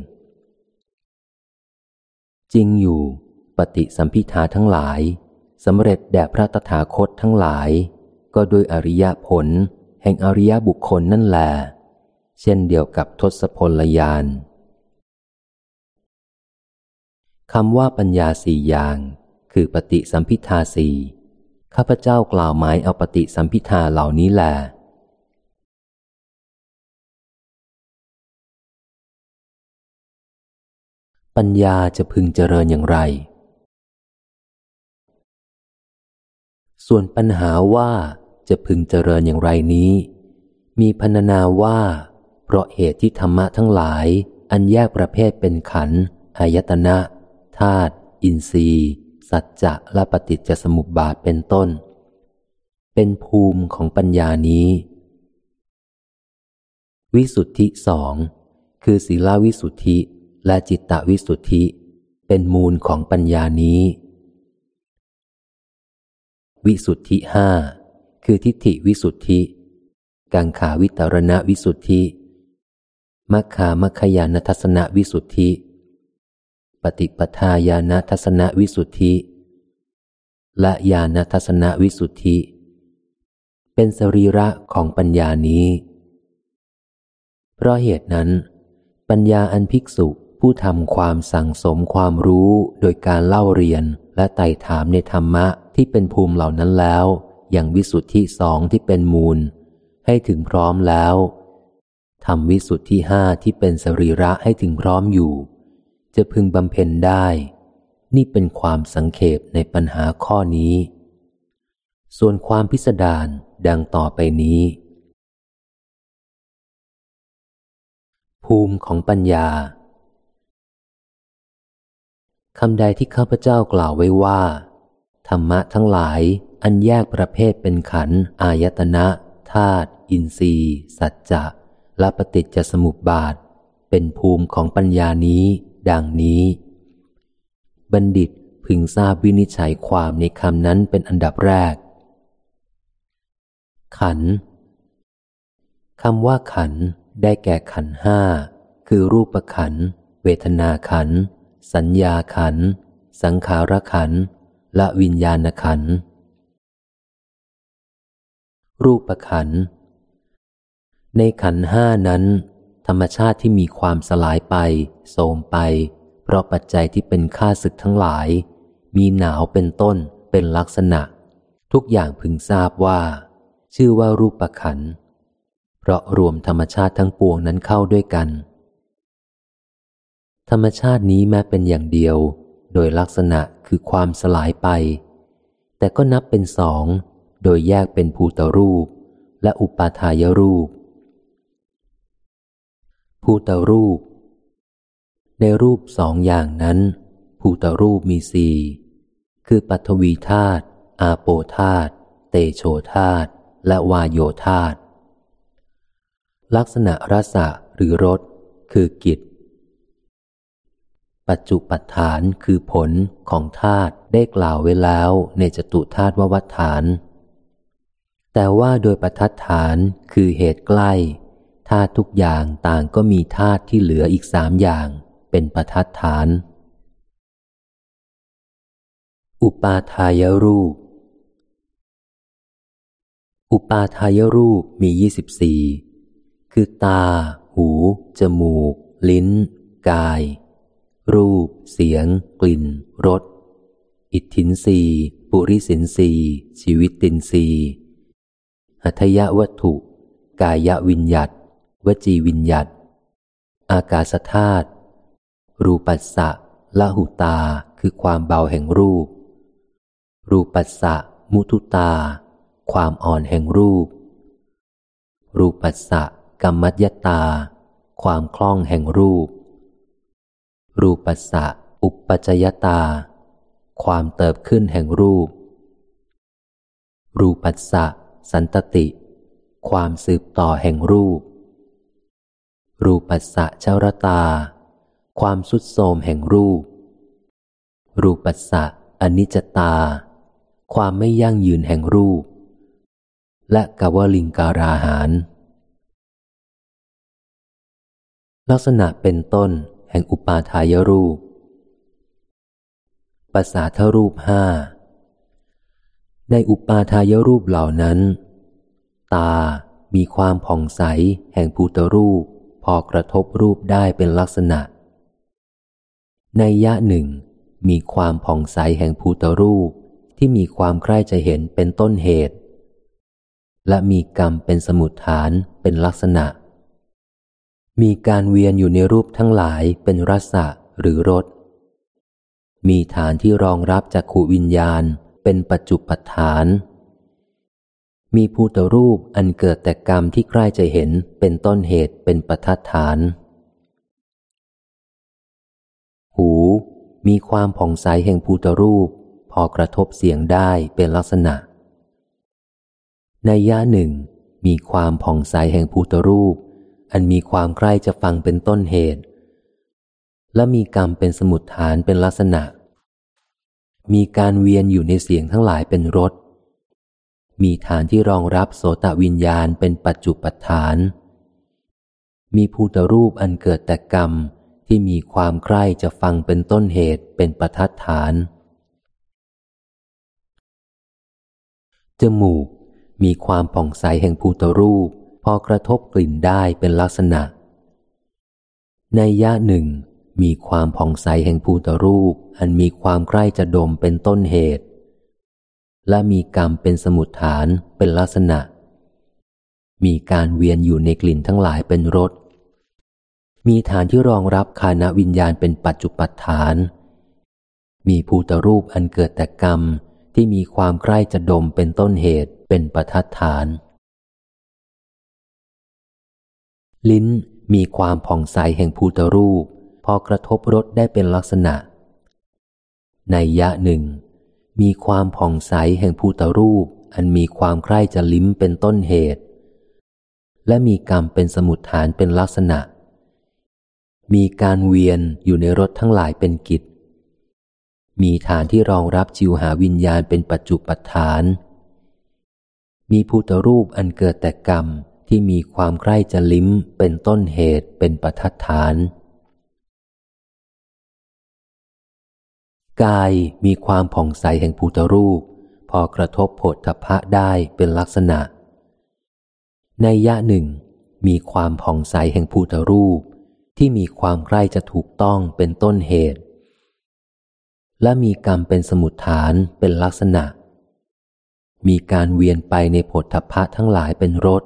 จริงอยู่ ปฏิสัมพิทาทั้งหลายสำเร็จแด่พระตถาคตทั้งหลาย ก็โดยอริยผล แห่งอริยบุคคลนั่นแหละเช่นเดียวกับทศพลยานคำว่าปัญญาสี่อย่าง คือปฏิสัมพิทาสี่ ข้าพเจ้ากล่าวหมายเอาปฏิสัมพิทาเหล่านี้แหละปัญญาจะพึงเจริญอย่างไร ส่วนปัญหาว่าจะพึงเจริญอย่างไรนี้ มีพรรณนาว่า เพราะเหตุที่ธรรมะทั้งหลาย อันแยกประเภทเป็นขันธ์อายตนะธาตุอินทรีย์ สัจจะและปฏิจจสมุปบาทเป็นต้น เป็นภูมิของปัญญานี้ วิสุทธิสองคือศีลวิสุทธิและจิตตวิสุทธิ เป็นมูลของปัญญานี้ วิสุทธิห้าคือทิฏฐิวิสุทธิ กังขาวิตรณวิสุทธิมัคคามัคคยานทัศนวิสุทธิ ปฏิปทาญาณทัศนวิสุทธิ และญาณทัศนวิสุทธิ เป็นสรีระของปัญญานี้ เพราะเหตุนั้น ปัญญาอันภิกษุผู้ทำความสั่งสมความรู้โดยการเล่าเรียนและไต่ถามในธรรมะที่เป็นภูมิเหล่านั้นแล้ว อย่างวิสุทธิสองที่เป็นมูล ให้ถึงพร้อมแล้วทำวิสุทธิห้าที่เป็นสรีระให้ถึงพร้อมอยู่ จะพึงบำเพ็ญได้ นี่เป็นความสังเขปในปัญหาข้อนี้ ส่วนความพิสดารดังต่อไปนี้ ภูมิของปัญญาคำใดที่ข้าพเจ้ากล่าวไว้ว่า ธรรมะทั้งหลายอันแยกประเภทเป็นขันธ์อายตนะธาตุอินทรีย์ สัจจะและปฏิจจสมุปบาท เป็นภูมิของปัญญานี้ ดังนี้ บัณฑิตพึงทราบวินิจฉัยความในคำนั้นเป็นอันดับแรก ขันคำว่าขันได้แก่ขันห้า คือรูปขัน เวทนาขัน สัญญาขัน สังขารขัน และวิญญาณขัน รูปขัน ในขันห้านั้น ธรรมชาติที่มีความสลายไปโสมไป เพราะปัจจัยที่เป็นข้าศึกทั้งหลาย มีหนาวเป็นต้นเป็นลักษณะ ทุกอย่างพึงทราบว่า ชื่อว่ารูปขัน เพราะรวมธรรมชาติทั้งปวงนั้นเข้าด้วยกัน ธรรมชาตินี้แม้เป็นอย่างเดียว โดยลักษณะคือความสลายไป แต่ก็นับเป็นสอง โดยแยกเป็นภูตรูป และอุปาทายรูป ภูตรูป ในรูปสองอย่างนั้น ภูตรูปมีสี่คือปัทวีธาตุอาโปธาตุเตโชธาตุและวายโยธาตุลักษณะรสะหรือรสคือกิจ ปัจจุปัฏฐานคือผลของธาตุได้กล่าวไว้แล้วในจตุธาตุววัฏฐาน แต่ว่าโดยปัทัฐานคือเหตุใกล้ ธาตุทุกอย่างต่างก็มีธาตุที่เหลืออีกสามอย่างเป็นประทัดฐาน อุปาทายรูป อุปาทายรูปมียี่สิบสี่คือตา หู จมูก ลิ้น กาย รูป เสียง กลิ่น รส อิทธินสีปุริสินสีชีวิตตินสีหัตยวัตถุ กายวิญญัต วจีวิญญัตอากาศธาตุรูปัสสะละหุตาคือความเบาแห่งรูป รูปัสสะมุทุตา ความอ่อนแห่งรูป รูปัสสะกรรมัญตา ความคล่องแห่งรูป รูปัสสะอุปปัจยตา ความเติบขึ้นแห่งรูป รูปัสสะสันตติ ความสืบต่อแห่งรูป รูปัสสะเชารตา ความสุดโทมแห่งรูป รูปัสสะอนิจตา ความไม่ยั่งยืนแห่งรูป และกวลิงการาหาร ลักษณะเป็นต้นแห่งอุปาทายรูปภาษาทรูปห้า ในอุปาทายรูปเหล่านั้น ตามีความผ่องใสแห่งภูตรูป พอกระทบรูปได้เป็นลักษณะ ในยะหนึ่ง มีความผ่องใสแห่งภูตรูปที่มีความใคร่จะเห็นเป็นต้นเหตุ และมีกรรมเป็นสมุดฐานเป็นลักษณะ มีการเวียนอยู่ในรูปทั้งหลายเป็นรสะหรือรส มีฐานที่รองรับจากขูวิญญาณเป็นปัจจุปฐาน มีภูตรูปอันเกิดแต่กรรมที่ใกล้จะเห็นเป็นต้นเหตุเป็นปัทัดฐาน หู มีความผ่องใสแห่งภูตรูป พอกระทบเสียงได้เป็นลักษณะ ในย่าหนึ่ง มีความผ่องใสแห่งภูตรูป อันมีความใกล้จะฟังเป็นต้นเหตุ และมีกรรมเป็นสมุดฐานเป็นลักษณะ มีการเวียนอยู่ในเสียงทั้งหลายเป็นรส มีฐานที่รองรับโสตวิญญาณเป็นปัจจุปฐาน มีภูตรูปอันเกิดแต่กรรมที่มีความใกล้จะฟังเป็นต้นเหตุเป็นประทัดฐาน จมูก มีความผ่องใสแห่งภูตรูป พอกระทบกลิ่นได้เป็นลักษณะ ในยะหนึ่ง มีความผ่องใสแห่งภูตรูป อันมีความใกล้จะดมเป็นต้นเหตุ และมีกรรมเป็นสมุดฐานเป็นลักษณะ มีการเวียนอยู่ในกลิ่นทั้งหลายเป็นรส มีฐานที่รองรับคานวิญญาณเป็นปัจจุปัฏฐาน มีภูตรูปอันเกิดแต่กรรมที่มีความใกล้จะดมเป็นต้นเหตุเป็นประทัดฐาน ลิ้นมีความผ่องใสแห่งภูตรูป พอกระทบรสได้เป็นลักษณะ ในยะหนึ่ง มีความผ่องใสแห่งภูตรูป อันมีความใคร่จะลิ้มเป็นต้นเหตุ และมีกรรมเป็นสมุดฐานเป็นลักษณะ มีการเวียนอยู่ในรถทั้งหลายเป็นกิจ มีฐานที่รองรับจิวหาวิญญาณเป็นปัจจุปัฏฐาน มีภูตรูปอันเกิดแต่กรรมที่มีความใคร่จะลิ้มเป็นต้นเหตุเป็นปัทัดฐาน กายมีความผ่องใสแห่งภูตรูป พอกระทบโผฏฐพะได้เป็นลักษณะ ในยะหนึ่ง มีความผ่องใสแห่งภูตรูป ที่มีความใกล้จะถูกต้องเป็นต้นเหตุ และมีกรรมเป็นสมุดฐานเป็นลักษณะ มีการเวียนไปในโผฏฐพะทั้งหลายเป็นรถ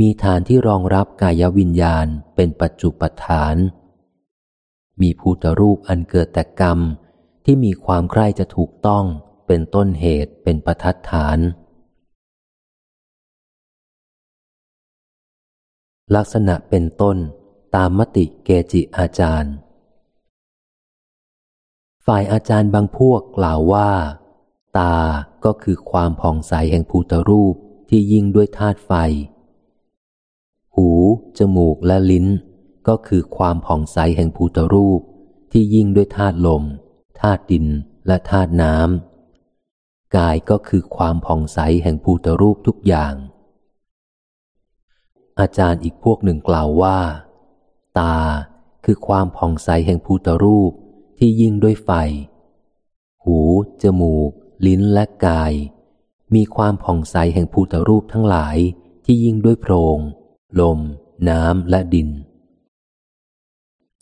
มีฐานที่รองรับกายวิญญาณเป็นปัจจุปฐาน มีภูตรูปอันเกิดแต่กรรม ที่มีความใคร่จะถูกต้องเป็นต้นเหตุเป็นประทัดฐาน ลักษณะเป็นต้นตามมติเกจิอาจารย์ ฝ่ายอาจารย์บางพวกกล่าวว่า ตาก็คือความผ่องใสแห่งภูตรูปที่ยิ่งด้วยธาตุไฟ หู จมูกและลิ้น ก็คือความผ่องใสแห่งภูตรูปที่ยิ่งด้วยธาตุลมธาตุดินและธาตุน้ำกายก็คือความผ่องใสแห่งภูตรูปทุกอย่าง อาจารย์อีกพวกหนึ่งกล่าวว่า ตาคือความผ่องใสแห่งภูตรูปที่ยิ่งด้วยไฟ หู จมูก ลิ้นและกาย มีความผ่องใสแห่งภูตรูปทั้งหลายที่ยิ่งด้วยโพรง ลม น้ำและดิน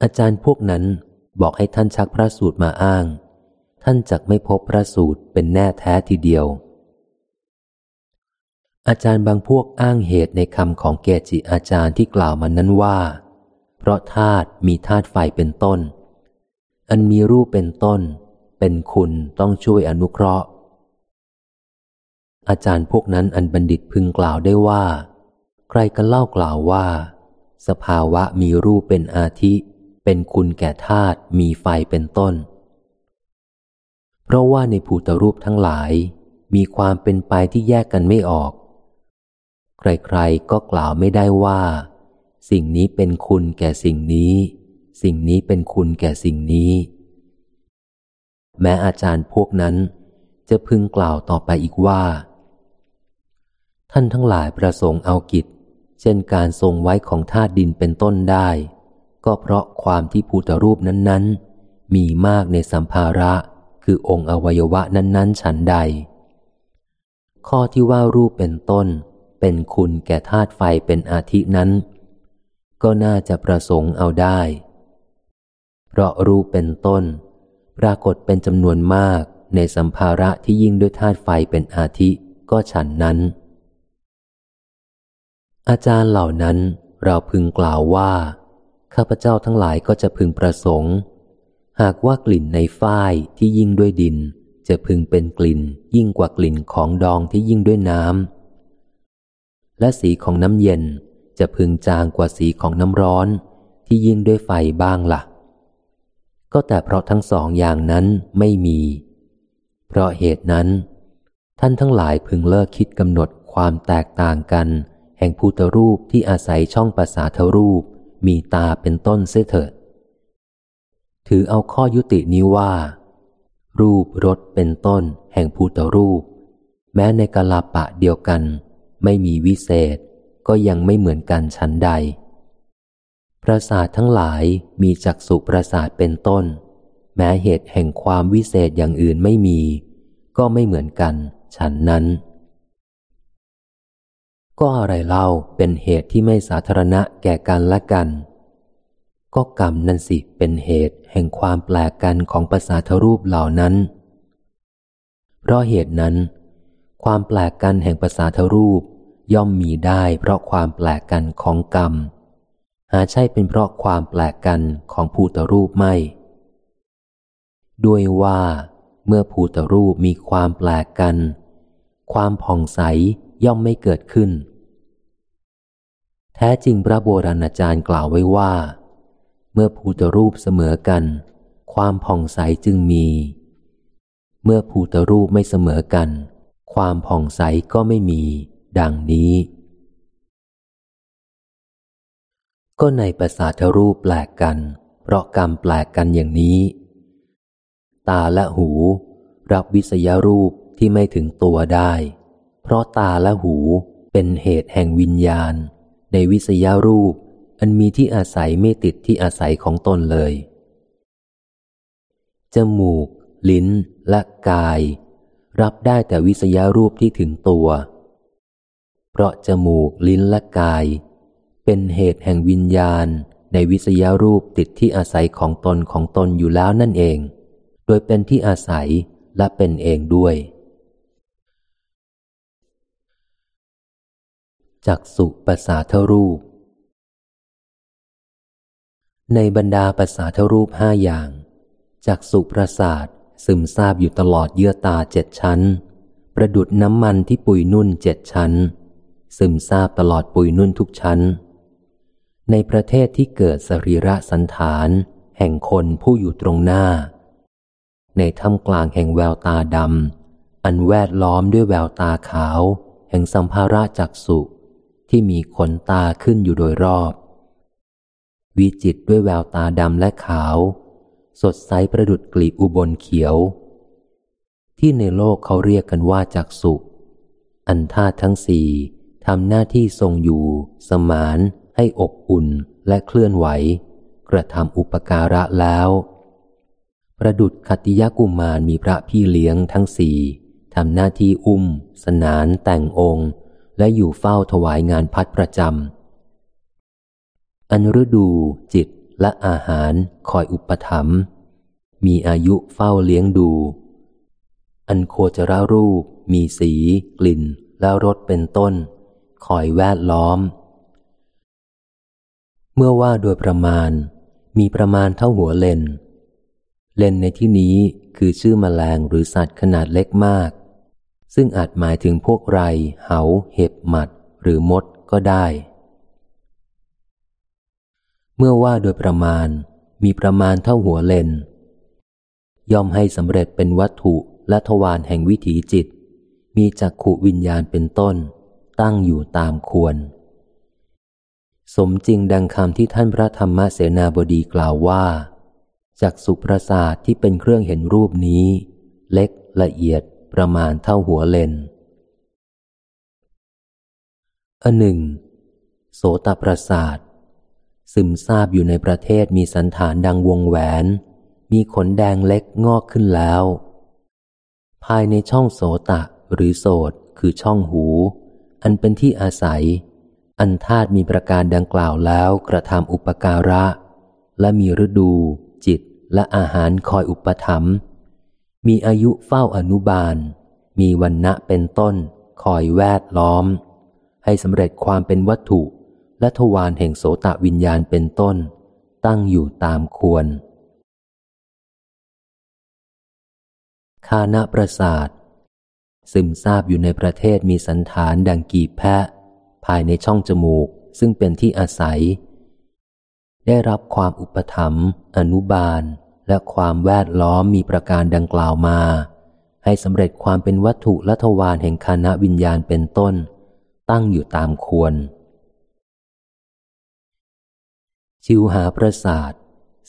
อาจารย์พวกนั้นบอกให้ท่านชักพระสูตรมาอ้าง ท่านจักไม่พบพระสูตรเป็นแน่แท้ทีเดียว อาจารย์บางพวกอ้างเหตุในคำของเกจิอาจารย์ที่กล่าวมานั้นว่า เพราะธาตุมีธาตุไฟเป็นต้น อันมีรูปเป็นต้น เป็นคุณต้องช่วยอนุเคราะห์ อาจารย์พวกนั้นอันบัณฑิตพึงกล่าวได้ว่า ใครกันเล่ากล่าวว่า สภาวะมีรูปเป็นอาทิ เป็นคุณแก่ธาตุมีไฟเป็นต้น เพราะว่าในภูตรูปทั้งหลาย มีความเป็นไปที่แยกกันไม่ออก ใครๆก็กล่าวไม่ได้ว่า สิ่งนี้เป็นคุณแก่สิ่งนี้ สิ่งนี้เป็นคุณแก่สิ่งนี้ แม้อาจารย์พวกนั้น จะพึงกล่าวต่อไปอีกว่า ท่านทั้งหลายประสงค์เอากิจ เช่นการทรงไว้ของธาตุดินเป็นต้นได้ ก็เพราะความที่ภูตรูปนั้น ๆ มีมากในสัมภาระ คือองค์อวัยวะนั้น ๆ ฉันใด ข้อที่ว่ารูปเป็นต้น เป็นคุณแก่ธาตุไฟเป็นอาทินั้น ก็น่าจะประสงค์เอาได้ เพราะรูปเป็นต้น ปรากฏเป็นจำนวนมากในสัมภาระที่ยิ่งด้วยธาตุไฟเป็นอาทิก็ฉันนั้น อาจารย์เหล่านั้นเราพึงกล่าวว่า ข้าพเจ้าทั้งหลายก็จะพึงประสงค์ หากว่ากลิ่นในฝ้ายที่ยิ่งด้วยดิน จะพึงเป็นกลิ่นยิ่งกว่ากลิ่นของดองที่ยิ่งด้วยน้ำและสีของน้ำเย็นจะพึงจางกว่าสีของน้ำร้อนที่ยิ่งด้วยไฟบ้างละ่ะ ก็แต่เพราะทั้งสองอย่างนั้นไม่มี เพราะเหตุนั้น ท่านทั้งหลายพึงเลิกคิดกำหนดความแตกต่างกัน แห่งพุทธรูปที่อาศัยช่องภาษาทรูป มีตาเป็นต้นเสียเถิด ถือเอาข้อยุตินี้ว่า รูปรสเป็นต้นแห่งภูตรูป แม้ในกลาปะเดียวกัน ไม่มีวิเศษ ก็ยังไม่เหมือนกันชั้นใด ประสาททั้งหลายมีจักสุประสาทเป็นต้น แม้เหตุแห่งความวิเศษอย่างอื่นไม่มี ก็ไม่เหมือนกันฉันนั้น ก็อะไรเล่าเป็นเหตุที่ไม่สาธารณะแก่กันและกัน ก็กรรมนั่นสิเป็นเหตุแห่งความแปลกกันของภาษาทรูปเหล่านั้น เพราะเหตุนั้น ความแปลกกันแห่งภาษาทรูปย่อมมีได้เพราะความแปลกกันของกรรม หาใช่เป็นเพราะความแปลกกันของภูตรูปไม่ ด้วยว่า เมื่อภูตรูปมีความแปลกกัน ความผ่องใส ย่อมไม่เกิดขึ้น แท้จริงพระโบราณอาจารย์กล่าวไว้ว่า เมื่อภูตรูปเสมอกัน ความผ่องใสจึงมี เมื่อภูตรูปไม่เสมอกัน ความผ่องใสก็ไม่มี ดังนี้ ก็ในประสาทรูปแปลกกัน เพราะกรรมแปลกกันอย่างนี้ ตาและหู รับวิสยรูปที่ไม่ถึงตัวได้ เพราะตาและหูเป็นเหตุแห่งวิญญาณ ในวิสยารูป อันมีที่อาศัยไม่ติดที่อาศัยของตนเลย จมูก ลิ้น และกาย รับได้แต่วิสยารูปที่ถึงตัว เพราะจมูก ลิ้น และกาย เป็นเหตุแห่งวิญญาณ ในวิสยารูปติดที่อาศัยของตนของตนอยู่แล้วนั่นเอง โดยเป็นที่อาศัยและเป็นเองด้วย จักสุปสาทรูป ในบรรดาปสาทรูปห้าอย่าง จักสุประสาทซึมซาบอยู่ตลอดเยื่อตาเจ็ดชั้น ประดุดน้ำมันที่ปุยนุ่นเจ็ดชั้น ซึมซาบตลอดปุยนุ่นทุกชั้น ในประเทศที่เกิดสรีระสันฐาน แห่งคนผู้อยู่ตรงหน้า ในถ้ำกลางแห่งแววตาดำอันแวดล้อมด้วยแววตาขาว แห่งสัมภาระจักสุ ที่มีขนตาขึ้นอยู่โดยรอบ วิจิตด้วยแววตาดำและขาว สดใสประดุดกลีบอุบลเขียว ที่ในโลกเขาเรียกกันว่าจักสุอันธาตุทั้งสี่ทำหน้าที่ทรงอยู่ สมานให้อบอุ่นและเคลื่อนไหว กระทำอุปการะแล้ว ประดุดคติยกุมารมีพระพี่เลี้ยงทั้งสี่ทำหน้าที่อุ้ม สนานแต่งองค์ และอยู่เฝ้าถวายงานพัดประจำ อันฤดู จิตและอาหารคอยอุปถัมภ์มีอายุเฝ้าเลี้ยงดู อันโคจรรูป มีสี กลิ่น และรสเป็นต้น คอยแวดล้อม เมื่อว่าโดยประมาณ มีประมาณเท่าหัวเลนเลนในที่นี้คือชื่อมแมลงหรือสัตว์ขนาดเล็กมาก ซึ่งอาจหมายถึงพวกไร เหา เห็บ หมัด หรือมดก็ได้ เมื่อว่าโดยประมาณมีประมาณเท่าหัวเลน ย่อมให้สำเร็จเป็นวัตถุและทวารแห่งวิถีจิต มีจักขุวิญญาณเป็นต้น ตั้งอยู่ตามควร สมจริงดังคำที่ท่านพระธรรมเสนาบดีกล่าวว่าจากสุประสาทที่เป็นเครื่องเห็นรูปนี้ เล็กละเอียด ประมาณเท่าหัวเลนอันหนึ่ง โสตประสาทซึมซาบอยู่ในประเทศมีสันฐานดังวงแหวน มีขนแดงเล็กงอกขึ้นแล้ว ภายในช่องโสตะหรือโสดคือช่องหู อันเป็นที่อาศัย อันธาตุมีประการดังกล่าวแล้วกระทำอุปการะ และมีฤดู จิตและอาหารคอยอุปถัมภ์ มีอายุเฝ้าอนุบาล มีวันณะเป็นต้น คอยแวดล้อม ให้สำเร็จความเป็นวัตถุ และทวารแห่งโสตวิญญาณเป็นต้น ตั้งอยู่ตามควร คานะประสาทซึมซาบอยู่ในประเทศมีสันฐานดังกีบแพะ ภายในช่องจมูกซึ่งเป็นที่อาศัย ได้รับความอุปถัมภ์อนุบาล และความแวดล้อมมีประการดังกล่าวมา ให้สำเร็จความเป็นวัตถุและทวารแห่งคณะวิญญาณเป็นต้น ตั้งอยู่ตามควร ชิวหาประสาท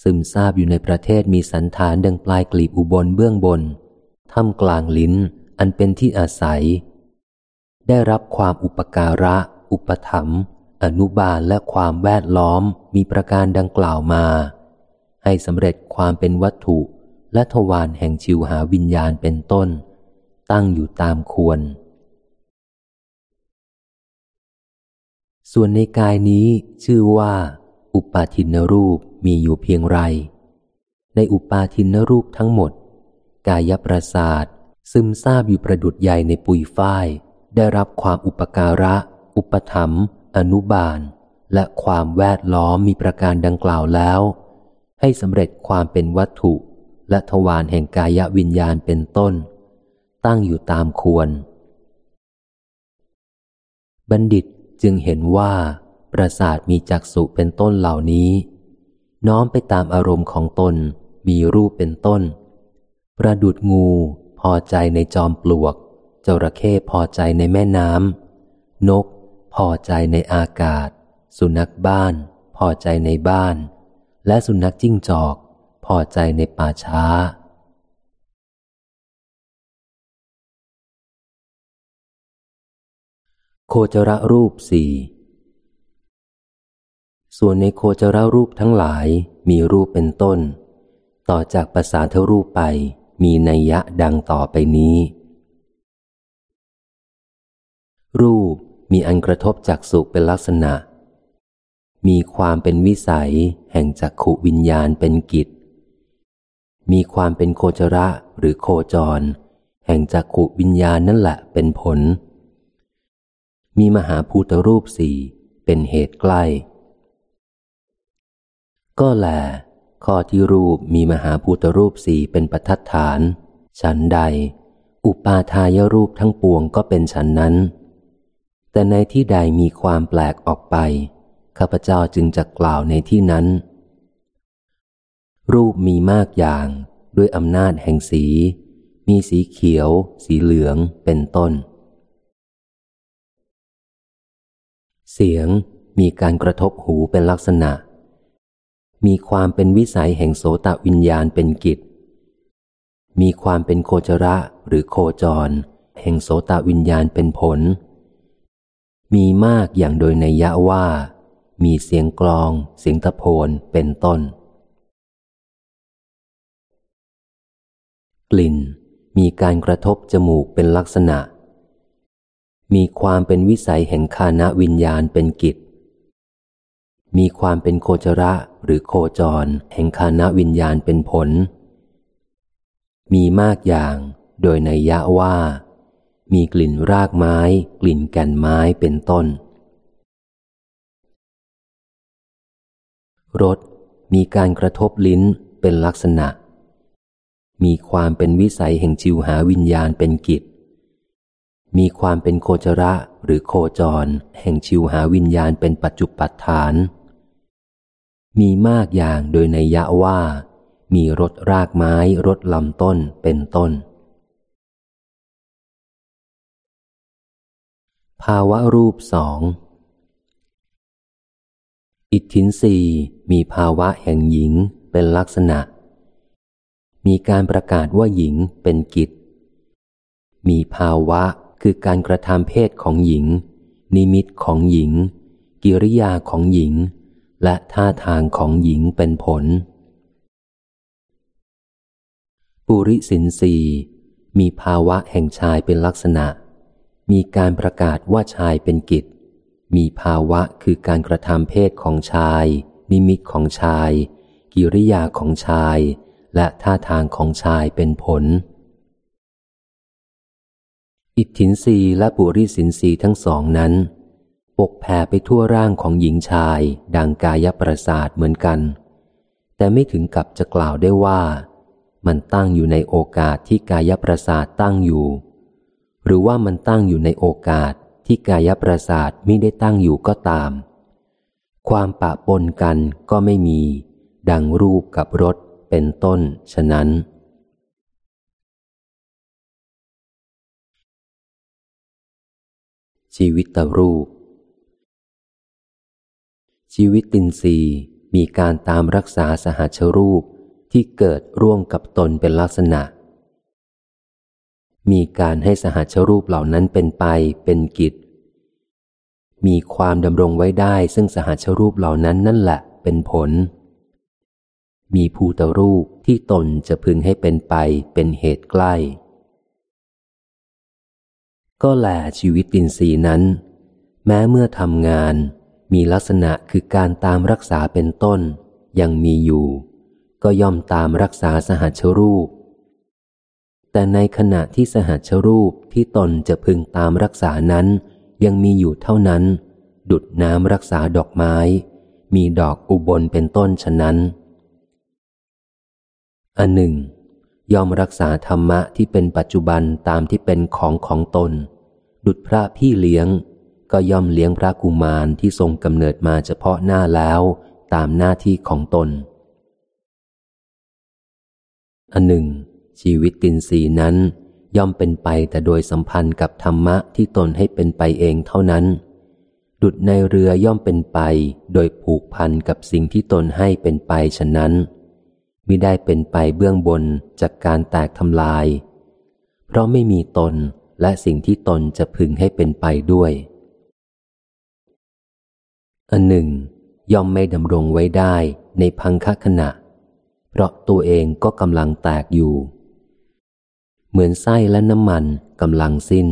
ซึมซาบอยู่ในประเทศมีสันฐานดังปลายกลีบอุบลเบื้องบนท่ามกลางลิ้นอันเป็นที่อาศัย ได้รับความอุปการะ อุปถัมภ์อนุบาลและความแวดล้อมมีประการดังกล่าวมา ให้สำเร็จความเป็นวัตถุ และทวารแห่งชิวหาวิญญาณเป็นต้น ตั้งอยู่ตามควร ส่วนในกายนี้ชื่อว่า อุปาทินรูปมีอยู่เพียงไร ในอุปาทินรูปทั้งหมด กายประสาทซึมซาบอยู่ประดุดใหญ่ในปุยฝ้าย ได้รับความอุปการะ อุปถัมภ์อนุบาล และความแวดล้อมมีประการดังกล่าวแล้ว ให้สำเร็จความเป็นวัตถุ และทวารแห่งกายวิญญาณเป็นต้น ตั้งอยู่ตามควร บัณฑิตจึงเห็นว่า ประสาทมีจักษุเป็นต้นเหล่านี้ น้อมไปตามอารมณ์ของตนมีรูปเป็นต้น ประดุดงูพอใจในจอมปลวก จระเข้พอใจในแม่น้ำนก พอใจในอากาศ สุนัขบ้าน พอใจในบ้าน และสุนัขจิ้งจอก พอใจในป่าช้า โคจรรูปสี่ส่วนในโคจรรูปทั้งหลายมีรูปเป็นต้น ต่อจากภาษาเทรูปไปมีนัยยะดังต่อไปนี้ รูปมีอันกระทบจากสุเป็นลักษณะ มีความเป็นวิสัย แห่งจักขุวิญญาณเป็นกิจ มีความเป็นโคจระหรือโคจร แห่งจักขุวิญญาณนั่นแหละเป็นผล มีมหาภูตรูปสี่เป็นเหตุใกล้ ก็แลข้อที่รูปมีมหาภูตรูปสี่เป็นประทัดฐาน ฉันใด อุปาทายรูปทั้งปวงก็เป็นฉันนั้น แต่ในที่ใดมีความแปลกออกไป ข้าพเจ้าจึงจะกล่าวในที่นั้น รูปมีมากอย่างด้วยอำนาจแห่งสี มีสีเขียว สีเหลืองเป็นต้น เสียงมีการกระทบหูเป็นลักษณะ มีความเป็นวิสัยแห่งโสตวิญญาณเป็นกิจ มีความเป็นโคจระหรือโคจร แห่งโสตวิญญาณเป็นผลมีมากอย่างโดยในยะว่า มีเสียงกลอง เสียงตะโพนเป็นต้น กลิ่น มีการกระทบจมูกเป็นลักษณะ มีความเป็นวิสัยแห่งคานะวิญญาณเป็นกิจ มีความเป็นโคจระหรือโคจร แห่งคานวิญญาณเป็นผล มีมากอย่างโดยในยะว่า มีกลิ่นรากไม้ กลิ่นแก่นไม้เป็นต้น รสมีการกระทบลิ้นเป็นลักษณะ มีความเป็นวิสัยแห่งจิวหาวิญญาณเป็นกิจ มีความเป็นโคจระหรือโคจร แห่งชิวหาวิญญาณเป็นปัจจุปัฏฐาน มีมากอย่างโดยในยะว่า มีรถรากไม้รถลำต้นเป็นต้น ภาวะรูปสอง อิทธินสีมีภาวะแห่งหญิงเป็นลักษณะ มีการประกาศว่าหญิงเป็นกิจ มีภาวะคือการกระทำเพศของหญิง นิมิตของหญิง กิริยาของหญิง และท่าทางของหญิงเป็นผล ปุริสินสีมีภาวะแห่งชายเป็นลักษณะ มีการประกาศว่าชายเป็นกิจ มีภาวะคือการกระทำเพศของชาย นิมิตของชาย กิริยาของชาย และท่าทางของชายเป็นผล อิทธินรีและปุริสินรีทั้งสองนั้น ปกแผ่ไปทั่วร่างของหญิงชาย ดังกายประสาทเหมือนกัน แต่ไม่ถึงกับจะกล่าวได้ว่า มันตั้งอยู่ในโอกาสที่กายประสาทตั้งอยู่ หรือว่ามันตั้งอยู่ในโอกาส ที่กายประสาทไม่ได้ตั้งอยู่ก็ตาม ความปะปนกันก็ไม่มี ดังรูปกับรสเป็นต้นฉะนั้น ชีวิตตรูป ชีวิตตินรีมีการตามรักษาสหชรูปที่เกิดร่วมกับตนเป็นลักษณะ มีการให้สหัชรูปเหล่านั้นเป็นไปเป็นกิจ มีความดำรงไว้ได้ซึ่งสหัชรูปเหล่านั้นนั่นแหละเป็นผล มีภูตรูปที่ตนจะพึงให้เป็นไปเป็นเหตุใกล้ ก็แลชีวิตตินรีนั้น แม้เมื่อทำงาน มีลักษณะคือการตามรักษาเป็นต้นยังมีอยู่ ก็ย่อมตามรักษาสหัชรูป แต่ในขณะที่สหัชรูปที่ตนจะพึงตามรักษานั้น ยังมีอยู่เท่านั้น ดุดน้ำรักษาดอกไม้ มีดอกอุบลเป็นต้นฉะนั้น อันหนึ่ง ยอมรักษาธรรมะที่เป็นปัจจุบันตามที่เป็นของของตน ดุดพระพี่เลี้ยง ก็ย่อมเลี้ยงพระกุมารที่ทรงกำเนิดมาเฉพาะหน้าแล้วตามหน้าที่ของตน อันหนึ่ง ชีวิตตินสีนั้น ย่อมเป็นไปแต่โดยสัมพันธ์กับธรรมะที่ตนให้เป็นไปเองเท่านั้น ดุดในเรือย่อมเป็นไป โดยผูกพันกับสิ่งที่ตนให้เป็นไปฉะนั้นมิได้เป็นไปเบื้องบนจากการแตกทำลาย เพราะไม่มีตนและสิ่งที่ตนจะพึงให้เป็นไปด้วยอันหนึ่ง ย่อมไม่ดำรงไว้ได้ในพังคขณะ เพราะตัวเองก็กำลังแตกอยู่ เหมือนไส้และน้ำมันกำลังสิ้น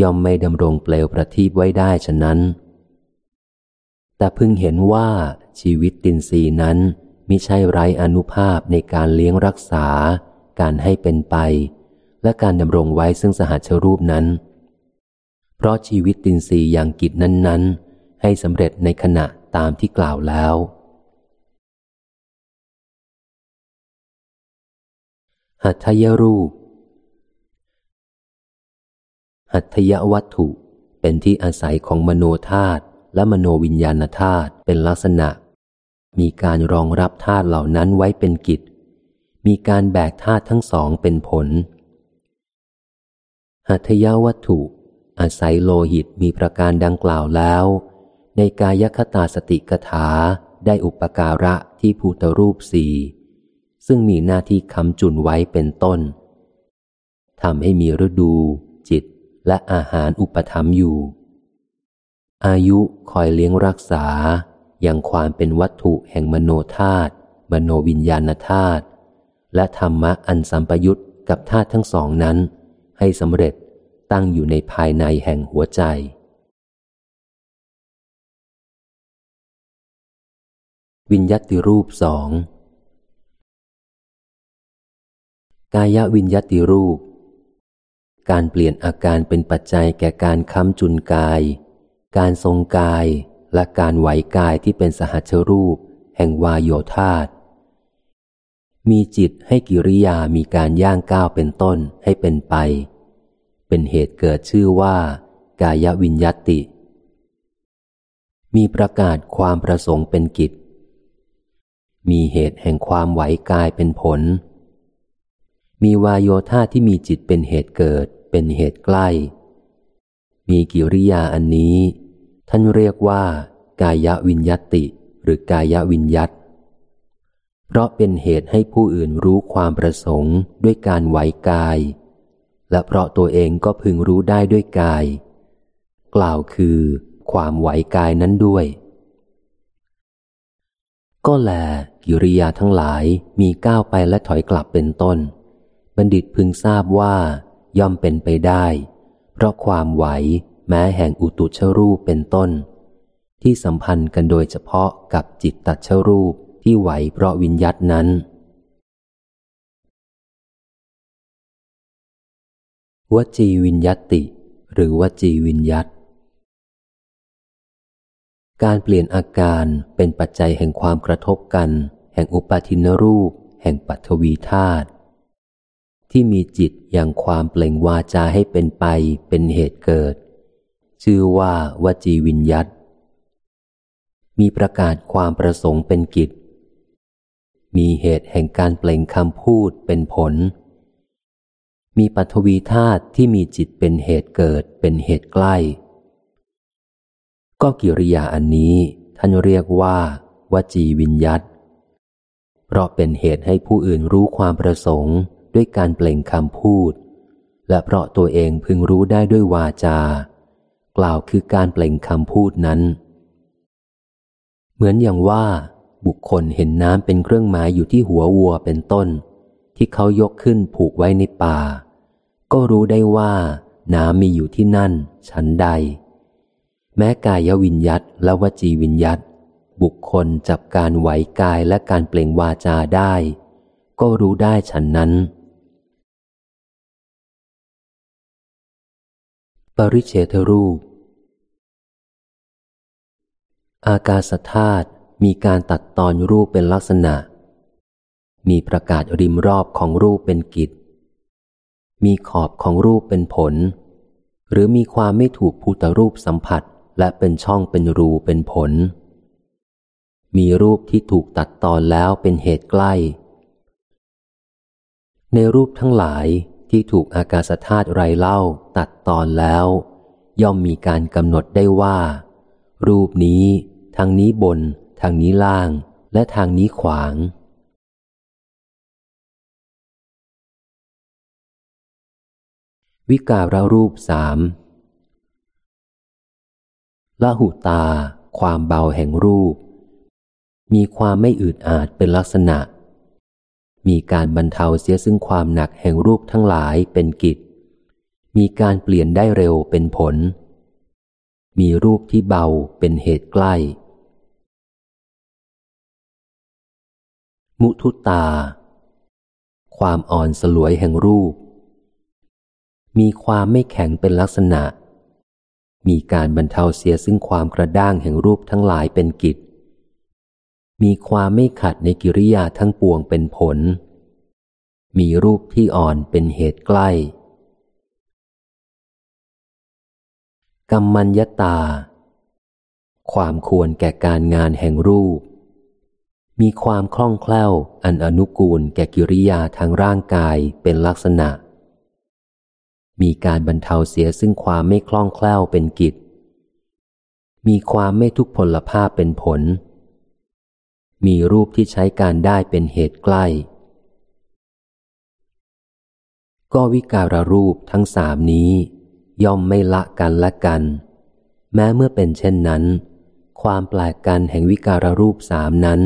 ย่อมไม่ดำรงเปลวประทีปไว้ได้ฉะนั้น แต่พึงเห็นว่าชีวิตตินซีนั้นมิใช่ไร้อนุภาพในการเลี้ยงรักษา การให้เป็นไป และการดำรงไว้ซึ่งสหัชรูปนั้น เพราะชีวิตตินรีอย่างกิจนั้นๆ ให้สำเร็จในขณะตามที่กล่าวแล้วหัตถยรูป หัตถยวัตถุ เป็นที่อาศัยของมโนธาตุและมโนวิญญาณธาตุเป็นลักษณะ มีการรองรับธาตุเหล่านั้นไว้เป็นกิจ มีการแบกธาตุทั้งสองเป็นผล หัตถยวัตถุ อาศัยโลหิตมีประการดังกล่าวแล้ว ในกายคตาสติกถาได้อุปการะที่ภูตรูปสี่ซึ่งมีหน้าที่คำจุนไว้เป็นต้นทำให้มีฤดู จิต และอาหารอุปธรรมอยู่ อายุคอยเลี้ยงรักษาอย่างความเป็นวัตถุแห่งมโนธาตุมโนวิญญาณธาตุและธรรมะอันสัมปยุตกับธาตุทั้งสองนั้น ให้สำเร็จตั้งอยู่ในภายในแห่งหัวใจ วิญญาติรูปสองกายวิญญาติรูป การเปลี่ยนอาการเป็นปัจจัยแก่การค้ำจุนกาย การทรงกายและการไหวกายที่เป็นสหัชรูป แห่งวายโยธาตมีจิตให้กิริยามีการย่างก้าวเป็นต้นให้เป็นไป เป็นเหตุเกิดชื่อว่า กายวิญญาติ มีประกาศความประสงค์เป็นกิจ มีเหตุแห่งความไหวกายเป็นผล มีวายโยธาที่มีจิตเป็นเหตุเกิด เป็นเหตุใกล้ มีกิริยาอันนี้ ท่านเรียกว่า กายวิญญาติ หรือกายวิญญัตเพราะเป็นเหตุให้ผู้อื่นรู้ความประสงค์ด้วยการไหวกาย และเพราะตัวเองก็พึงรู้ได้ด้วยกาย กล่าวคือ ความไหวกายนั้นด้วย ก็แลกิริยาทั้งหลายมีก้าวไปและถอยกลับเป็นต้น บัณฑิตพึงทราบว่า ย่อมเป็นไปได้ เพราะความไหวแม้แห่งอุตุชรูปเป็นต้น ที่สัมพันธ์กันโดยเฉพาะกับจิตตัชรูปที่ไหวเพราะวิญญัตนั้น วจีวิญญัติ หรือวจีวิญญัตการเปลี่ยนอาการเป็นปัจจัยแห่งความกระทบกัน แห่งอุปาทินรูป แห่งปัทวีธาตุ ที่มีจิตอย่างความเปล่งวาจาให้เป็นไปเป็นเหตุเกิด ชื่อว่าวจีวิญยัตมีประกาศความประสงค์เป็นกิจ มีเหตุแห่งการเปล่งคำพูดเป็นผล มีปัทวีธาตุที่มีจิตเป็นเหตุเกิดเป็นเหตุใกล้ ก็กิริยาอันนี้ท่านเรียกว่าวจีวิญยัตเพราะเป็นเหตุให้ผู้อื่นรู้ความประสงค์ ด้วยการเปล่งคำพูด และเพราะตัวเองพึงรู้ได้ด้วยวาจา กล่าวคือการเปล่งคำพูดนั้น เหมือนอย่างว่า บุคคลเห็นน้ำเป็นเครื่องหมายอยู่ที่หัววัวเป็นต้น ที่เขายกขึ้นผูกไว้ในป่า ก็รู้ได้ว่าน้ำมีอยู่ที่นั่นชั้นใด แม้กายวิญยัตและวจีวิญยัตบุคคลจับการไหวกายและการเปล่งวาจาได้ ก็รู้ได้ฉันนั้น ปริเฉทรูป อากาศธาตุมีการตัดตอนรูปเป็นลักษณะ มีประกาศริมรอบของรูปเป็นกิจ มีขอบของรูปเป็นผล หรือมีความไม่ถูกภูตรูปสัมผัสและเป็นช่องเป็นรูเป็นผล มีรูปที่ถูกตัดตอนแล้วเป็นเหตุใกล้ ในรูปทั้งหลาย ที่ถูกอากาศธาตุไรเล่าตัดตอนแล้ว ย่อมมีการกำหนดได้ว่า รูปนี้ ทางนี้บน ทางนี้ล่าง และทางนี้ขวาง วิการรูปสามละหุตา ความเบาแห่งรูป มีความไม่อืดอาดเป็นลักษณะ มีการบรรเทาเสียซึ่งความหนักแห่งรูปทั้งหลายเป็นกิจ มีการเปลี่ยนได้เร็วเป็นผล มีรูปที่เบาเป็นเหตุใกล้ มุทุตา ความอ่อนสลวยแห่งรูป มีความไม่แข็งเป็นลักษณะ มีการบรรเทาเสียซึ่งความกระด้างแห่งรูปทั้งหลายเป็นกิจ มีความไม่ขัดในกิริยาทั้งปวงเป็นผล มีรูปที่อ่อนเป็นเหตุใกล้ กรรมัญญตา ความควรแก่การงานแห่งรูป มีความคล่องแคล่วอันอนุกูลแก่กิริยาทางร่างกายเป็นลักษณะ มีการบรรเทาเสียซึ่งความไม่คล่องแคล่วเป็นกิจ มีความไม่ทุกพลภาพเป็นผล มีรูปที่ใช้การได้เป็นเหตุใกล้ ก็วิการรูปทั้งสามนี้ ย่อมไม่ละกันละกัน แม้เมื่อเป็นเช่นนั้น ความแปลกกันแห่งวิการรูปสามนั้น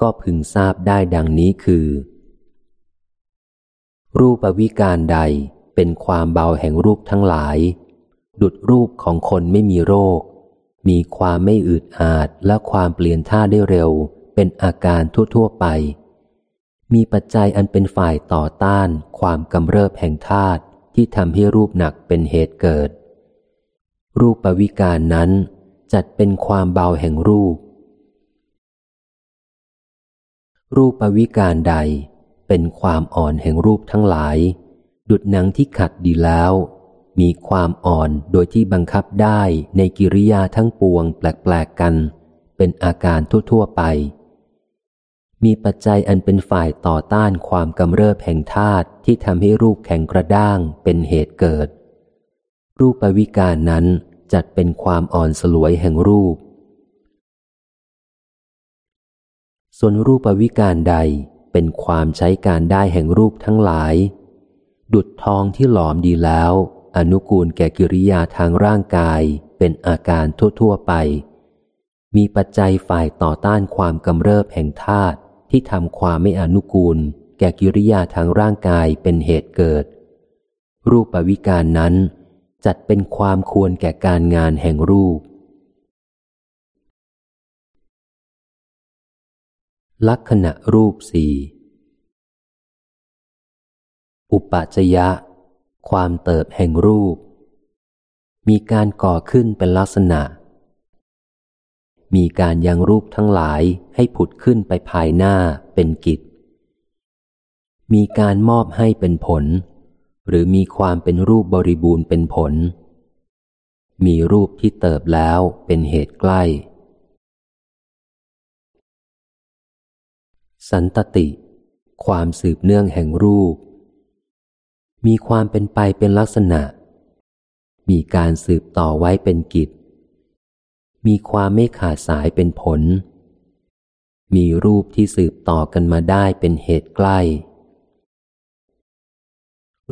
ก็พึงทราบได้ดังนี้คือ รูปวิการใดเป็นความเบาแห่งรูปทั้งหลาย ดุดรูปของคนไม่มีโรค มีความไม่อึดอาดและความเปลี่ยนท่าได้เร็ว เป็นอาการทั่วๆไป มีปัจจัยอันเป็นฝ่ายต่อต้านความกำเริบแห่งธาตุที่ทำให้รูปหนักเป็นเหตุเกิด รูปปวิการนั้นจัดเป็นความเบาแห่งรูป รูปปวิการใดเป็นความอ่อนแห่งรูปทั้งหลาย ดุดหนังที่ขัดดีแล้ว มีความอ่อนโดยที่บังคับได้ในกิริยาทั้งปวงแปลกๆกัน เป็นอาการทั่วๆไป มีปัจจัยอันเป็นฝ่ายต่อต้านความกำเริบแห่งธาตุที่ทำให้รูปแข็งกระด้างเป็นเหตุเกิด รูปวิการนั้นจัดเป็นความอ่อนสลวยแห่งรูป ส่วนรูปวิการใดเป็นความใช้การได้แห่งรูปทั้งหลาย ดุดทองที่หลอมดีแล้ว อนุกูลแก่กิริยาทางร่างกายเป็นอาการทั่วๆไป มีปัจจัยฝ่ายต่อต้านความกำเริบแห่งธาตุ ที่ทำความไม่อนุกูล แก่กิริยาทางร่างกายเป็นเหตุเกิด รูปวิการนั้น จัดเป็นความควรแก่การงานแห่งรูป ลักษณะรูปสี่อุปจยะ ความเติบแห่งรูป มีการก่อขึ้นเป็นลักษณะ มีการยังรูปทั้งหลายให้ผุดขึ้นไปภายหน้าเป็นกิจ มีการมอบให้เป็นผล หรือมีความเป็นรูปบริบูรณ์เป็นผล มีรูปที่เติบแล้วเป็นเหตุใกล้ สันตติ ความสืบเนื่องแห่งรูป มีความเป็นไปเป็นลักษณะ มีการสืบต่อไว้เป็นกิจ มีความไม่ขาดสายเป็นผล มีรูปที่สืบต่อกันมาได้เป็นเหตุใกล้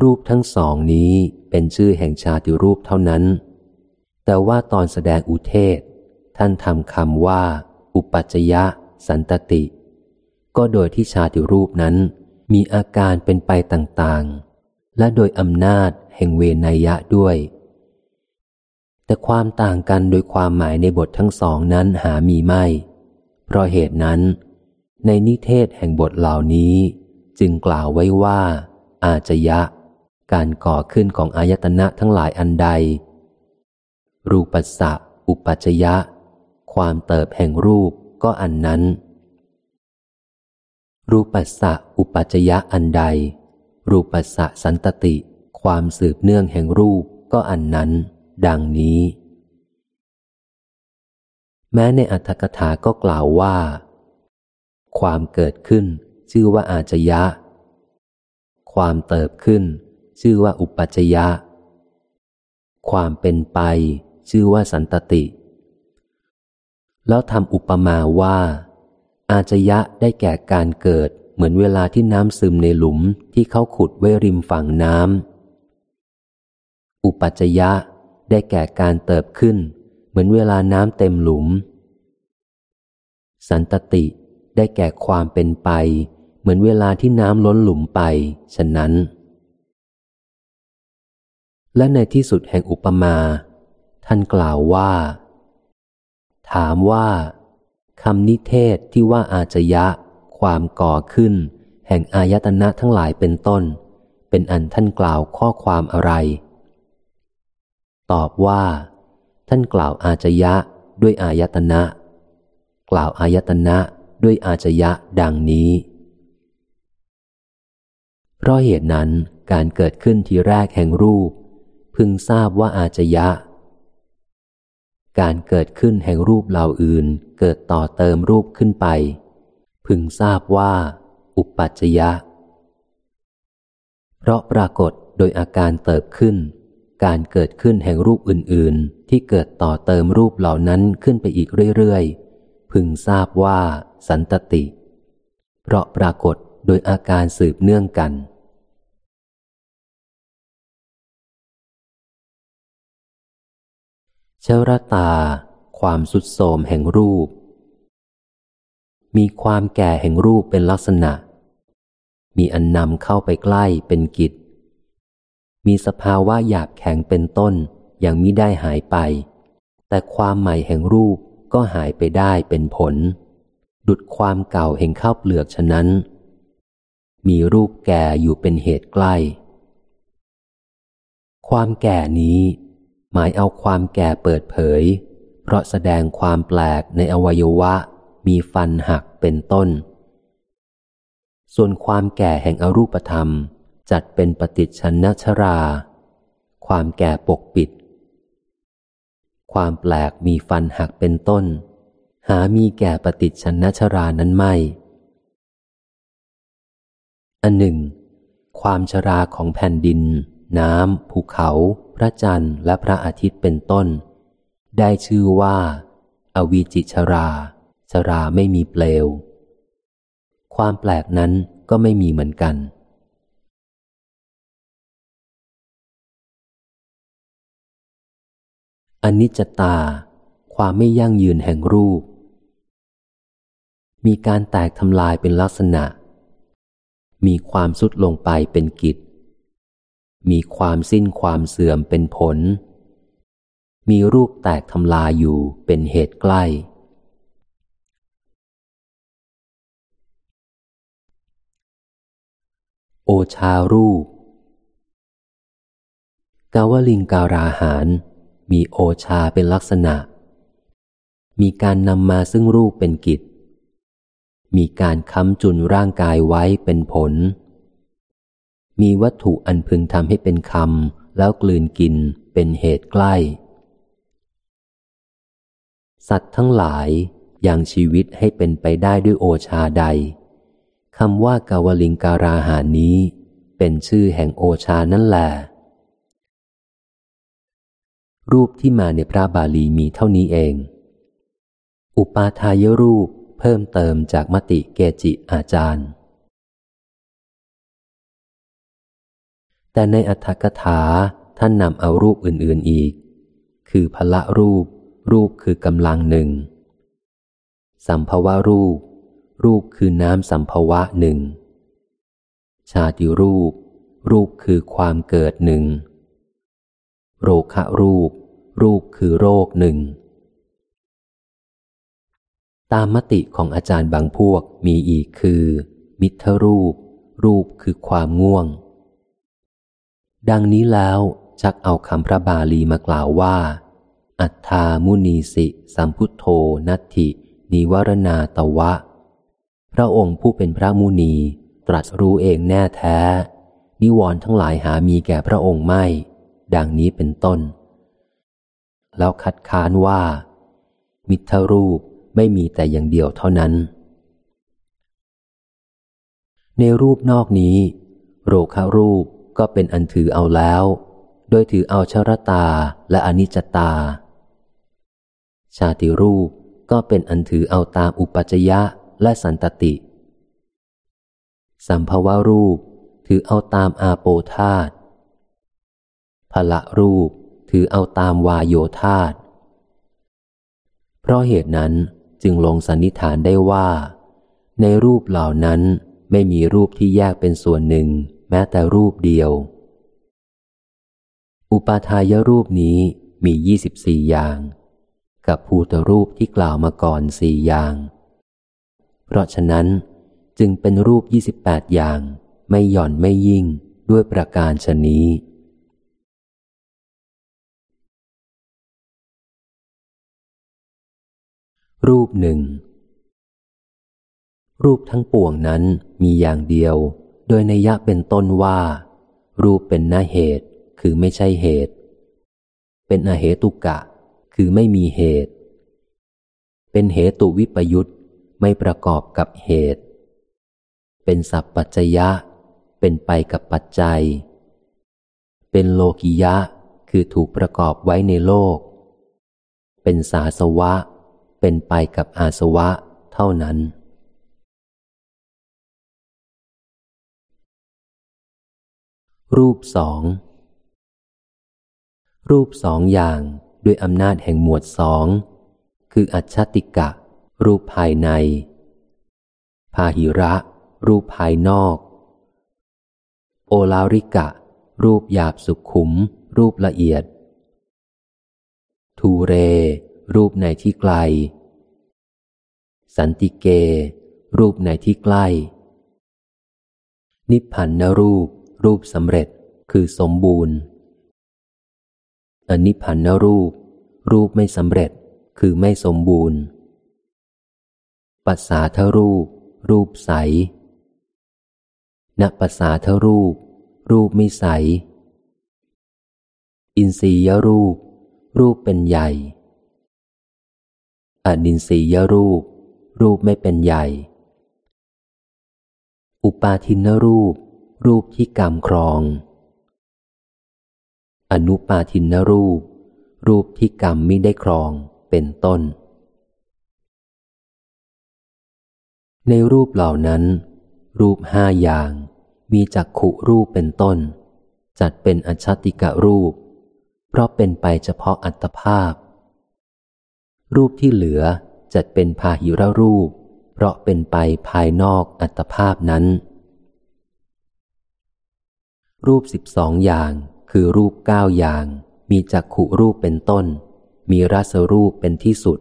รูปทั้งสองนี้เป็นชื่อแห่งชาติรูปเท่านั้น แต่ว่าตอนแสดงอุเทศ ท่านทำคำว่า อุปัจยะ สันตติ ก็โดยที่ชาติรูปนั้นมีอาการเป็นไปต่างๆ และโดยอำนาจแห่งเวนยะด้วย แต่ความต่างกันโดยความหมายในบททั้งสองนั้นหามีไม่ เพราะเหตุนั้น ในนิเทศแห่งบทเหล่านี้ จึงกล่าวไว้ว่า อาจยะ การก่อขึ้นของอายตนะทั้งหลายอันใด รูปัสสะอุปัจยะ ความเติบแห่งรูปก็อันนั้น รูปัสสะอุปัจยะอันใด รูปัสสะสันตติ ความสืบเนื่องแห่งรูปก็อันนั้น ดังนี้ แม้ในอัตถกถาก็กล่าวว่า ความเกิดขึ้นชื่อว่าอาจยะ ความเติบขึ้น ชื่อว่าอุปัจยะ ความเป็นไปชื่อว่าสันตติ แล้วทำอุปมาว่า อาจยะได้แก่การเกิดเหมือนเวลาที่น้ำซึมในหลุมที่เขาขุดไว้ริมฝั่งน้ำอุปัจยะ ได้แก่การเติบขึ้น เหมือนเวลาน้ำเต็มหลุม สันตติได้แก่ความเป็นไป เหมือนเวลาที่น้ำล้นหลุมไป ฉะนั้น และในที่สุดแห่งอุปมา ท่านกล่าวว่า ถามว่าคำนิเทศที่ว่าอาจยะ ความก่อขึ้น แห่งอายตนะทั้งหลายเป็นต้น เป็นอันท่านกล่าวข้อความอะไร ตอบว่า ท่านกล่าวอาจยะด้วยอายตนะ กล่าวอายตนะด้วยอาจยะดังนี้ เพราะเหตุนั้นการเกิดขึ้นทีแรกแห่งรูป พึงทราบว่าอาจยะ การเกิดขึ้นแห่งรูปเหล่าอื่นเกิดต่อเติมรูปขึ้นไป พึงทราบว่า อุปัจจยะ เพราะปรากฏโดยอาการเติบขึ้น การเกิดขึ้นแห่งรูปอื่น ๆ ที่เกิดต่อเติมรูปเหล่านั้นขึ้นไปอีกเรื่อย ๆ พึงทราบว่าสันตติ เพราะปรากฏโดยอาการสืบเนื่องกัน เชรตา ความสุดโทมแห่งรูป มีความแก่แห่งรูปเป็นลักษณะ มีอันนำเข้าไปใกล้เป็นกิจ มีสภาวะหยาบแข็งเป็นต้น ยังมิได้หายไป แต่ความใหม่แห่งรูปก็หายไปได้เป็นผล ดุดความเก่าแห่งข้าวเปลือกฉะนั้น มีรูปแก่อยู่เป็นเหตุใกล้ ความแก่นี้ หมายเอาความแก่เปิดเผย เพราะแสดงความแปลกในอวัยวะ มีฟันหักเป็นต้น ส่วนความแก่แห่งอรูปธรรม จัดเป็นปฏิชนชรา ความแก่ปกปิด ความแปลกมีฟันหักเป็นต้น หามีแก่ปฏิชนชรานั้นไม่ อันหนึ่ง ความชราของแผ่นดิน น้ำ ภูเขา พระจันทร์และพระอาทิตย์เป็นต้น ได้ชื่อว่า อวีจิชรา ชราไม่มีเปลว ความแปลกนั้นก็ไม่มีเหมือนกัน อนิจจตา ความไม่ยั่งยืนแห่งรูป มีการแตกทำลายเป็นลักษณะ มีความสุดลงไปเป็นกิจ มีความสิ้นความเสื่อมเป็นผล มีรูปแตกทำลายอยู่เป็นเหตุใกล้ โอชารูปกาวลิงการาหาร มีโอชาเป็นลักษณะ มีการนำมาซึ่งรูปเป็นกิจ มีการค้ำจุนร่างกายไว้เป็นผล มีวัตถุอันพึงทำให้เป็นคำแล้วกลืนกินเป็นเหตุใกล้ สัตว์ทั้งหลายยังชีวิตให้เป็นไปได้ด้วยโอชาใดคำว่ากาวลิงการาหานี้ เป็นชื่อแห่งโอชานั่นแหละ รูปที่มาในพระบาลีมีเท่านี้เอง อุปาทายรูปเพิ่มเติมจากมติเกจิอาจารย์ แต่ในอัธกถาท่านนำเอารูปอื่น ๆอีก คือพละรูป รูปคือกำลังหนึ่ง สัมภวะรูป รูปคือน้ำสัมภวะหนึ่ง ชาติรูป รูปคือความเกิดหนึ่ง โรคะรูป รูปคือโรคหนึ่ง ตามมติของอาจารย์บางพวกมีอีกคือ มิทรูป รูปคือความง่วง ดังนี้แล้วชักเอาคำพระบาลีมากล่าวว่า อัฏฐามุนีสิสัมพุทโธนัตถิ นิวรณาตวะ พระองค์ผู้เป็นพระมุนีตรัสรู้เองแน่แท้ นิวรณ์ทั้งหลายหามีแก่พระองค์ไม่ ดังนี้เป็นต้น แล้วคัดค้านว่า มิทรูปไม่มีแต่อย่างเดียวเท่านั้น ในรูปนอกนี้ โรคารูปก็เป็นอันถือเอาแล้ว โดยถือเอาชรตาและอนิจจตา ชาติรูปก็เป็นอันถือเอาตามอุปัจยะและสันตติ สัมภวรูปถือเอาตามอาโปธาตพละรูป ถือเอาตามวาโยธาตเพราะเหตุนั้นจึงลงสันนิษฐานได้ว่า ในรูปเหล่านั้นไม่มีรูปที่แยกเป็นส่วนหนึ่ง แม้แต่รูปเดียว อุปาทายรูปนี้มียี่สิบสี่อย่าง กับภูตรูปที่กล่าวมาก่อนสี่อย่าง เพราะฉะนั้นจึงเป็นรูปยี่สิบแปดอย่าง ไม่หย่อนไม่ยิ่งด้วยประการชนี้ รูปหนึ่ง รูปทั้งปวงนั้นมีอย่างเดียว โดยในยะเป็นต้นว่า รูปเป็นนาเหตุ คือไม่ใช่เหตุ เป็นอาเหตุกะ คือไม่มีเหตุ เป็นเหตุวิปยุตไม่ประกอบกับเหตุ เป็นสัพปัจจยะ เป็นไปกับปัจจัย เป็นโลกิยะ คือถูกประกอบไว้ในโลก เป็นสาสวะ เป็นไปกับอาสวะเท่านั้น รูปสอง รูปสองอย่างด้วยอำนาจแห่งหมวดสอง คืออัจฉติกะ รูปภายใน พาหิระ รูปภายนอก โอลาริกะ รูปหยาบสุขุม รูปละเอียด ทูเร รูปในที่ไกล สันติเก รูปในที่ใกล้ นิพพันนรูป รูปสำเร็จคือสมบูรณ์อนิพพันนรูป รูปไม่สำเร็จคือไม่สมบูรณ์ ปัสสาทรูป รูปใสณภาษาทรูป รูปไม่ใส อินทรียรูป รูปเป็นใหญ่ อนินทรียรูป รูปไม่เป็นใหญ่ อุปาทินรูป รูปที่กรรมครอง อนุปาทินรูป รูปที่กรรมม่ได้ครองเป็นต้น ในรูปเหล่านั้น รูปห้าอย่าง มีจักขุรูปเป็นต้น จัดเป็นอชติกะรูป เพราะเป็นไปเฉพาะอัตภาพ รูปที่เหลือจัดเป็นพาหิระรูป เพราะเป็นไปภายนอกอัตภาพนั้น รูปสิบสองอย่างคือรูปเก้าอย่าง มีจักขุรูปเป็นต้น มีรัสรูปเป็นที่สุด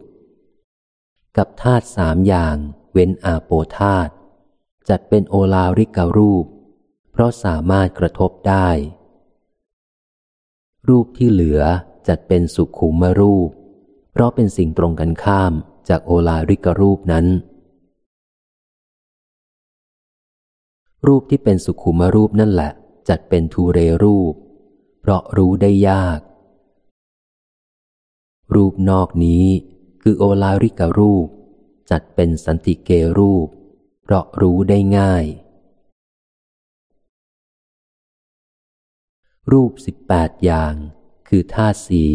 กับธาตุสามอย่าง เว้นอาโปธาตุจัดเป็นโอลาริกรูป เพราะสามารถกระทบได้ รูปที่เหลือจัดเป็นสุขุมรูป เพราะเป็นสิ่งตรงกันข้ามจากโอลาริกรูปนั้น รูปที่เป็นสุขุมรูปนั่นแหละ จัดเป็นทูเรรูป เพราะรู้ได้ยาก รูปนอกนี้คือโอลาริกรูป จัดเป็นสันติเกรูป เพราะรู้ได้ง่าย รูปสิบแปดอย่าง คือธาสี่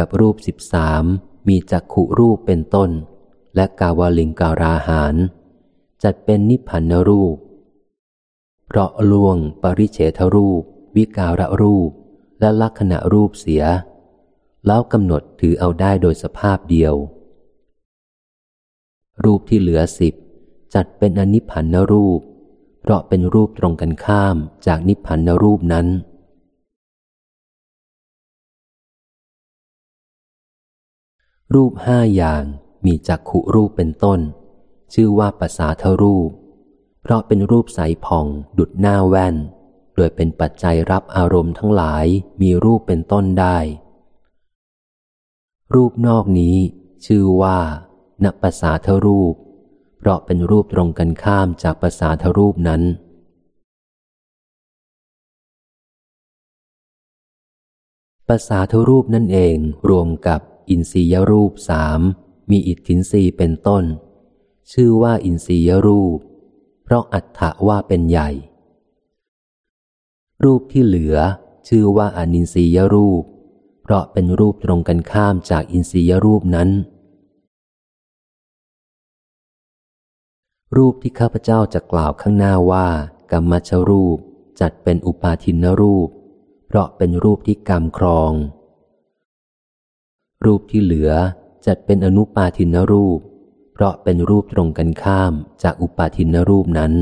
กับรูปสิบสามมีจักขุรูปเป็นต้น และกาวลิงการาหาร จัดเป็นนิพพานรูป เพราะล่วงปริเฉทรูป วิการรูป และลักษณะรูปเสีย แล้วกำหนดถือเอาได้โดยสภาพเดียว รูปที่เหลือสิบจัดเป็นอนิพพานรูป เพราะเป็นรูปตรงกันข้ามจากนิพพานรูปนั้น รูปห้าอย่างมีจักขุรูปเป็นต้น ชื่อว่าภาษาทรูป เพราะเป็นรูปใสผ่องดุดหน้าแว่น โดยเป็นปัจจัยรับอารมณ์ทั้งหลายมีรูปเป็นต้นได้ รูปนอกนี้ ชื่อว่าณภาษาทรูป เพราะเป็นรูปตรงกันข้ามจากภาษาทรูปนั้นภาษาทรูปนั่นเองรวมกับ อินทรียรูปสามมีอิทธินรีเป็นต้น ชื่อว่าอินทรียรูป เพราะอัฏฐว่าเป็นใหญ่ รูปที่เหลือ ชื่อว่าอนินทรียรูป เพราะเป็นรูปตรงกันข้ามจากอินทรียรูปนั้น รูปที่ข้าพเจ้าจะกล่าวข้างหน้าว่ากรรมชรูปจัดเป็นอุปาทินรูป เพราะเป็นรูปที่กรรมครอง รูปที่เหลือจัดเป็นอนุปาทินรูป เพราะเป็นรูปตรงกันข้ามจากอุปาทินรูปนั้น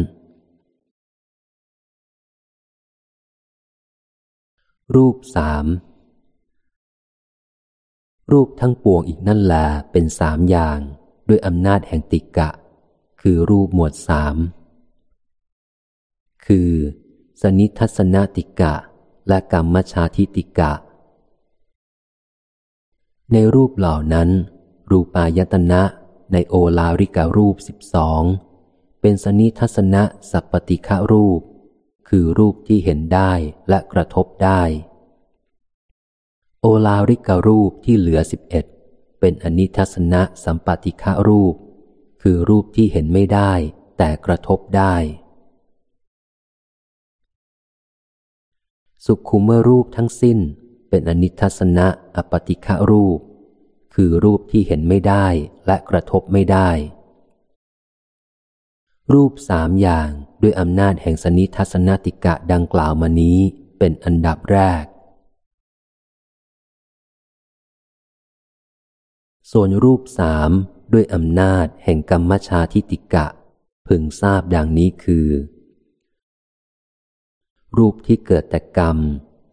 รูปสามรูปทั้งปวงอีกนั่นแหละเป็นสามอย่าง ด้วยอำนาจแห่งติกะ คือรูปหมวดสามคือ สนิทัศนติกะ และกรรมชาทิติกะ ในรูปเหล่านั้น รูปายตนะในโอลาริการูปสิบสองเป็นสนิทัศนะสัพปติฆรูป คือรูปที่เห็นได้และกระทบได้ โอลาริการูปที่เหลือสิบเอ็ดเป็นอนิทัศนะสัมปติฆรูป คือรูปที่เห็นไม่ได้แต่กระทบได้ สุขุมรูปทั้งสิ้น เป็นอนิทัศนะอปติฆรูป คือรูปที่เห็นไม่ได้และกระทบไม่ได้ รูปสามอย่างด้วยอำนาจแห่งสนิทัศนติกะดังกล่าวมานี้เป็นอันดับแรก ส่วนรูปสามด้วยอำนาจแห่งกรรมชาทิติกะ พึงทราบดังนี้คือ รูปที่เกิดแต่กรรม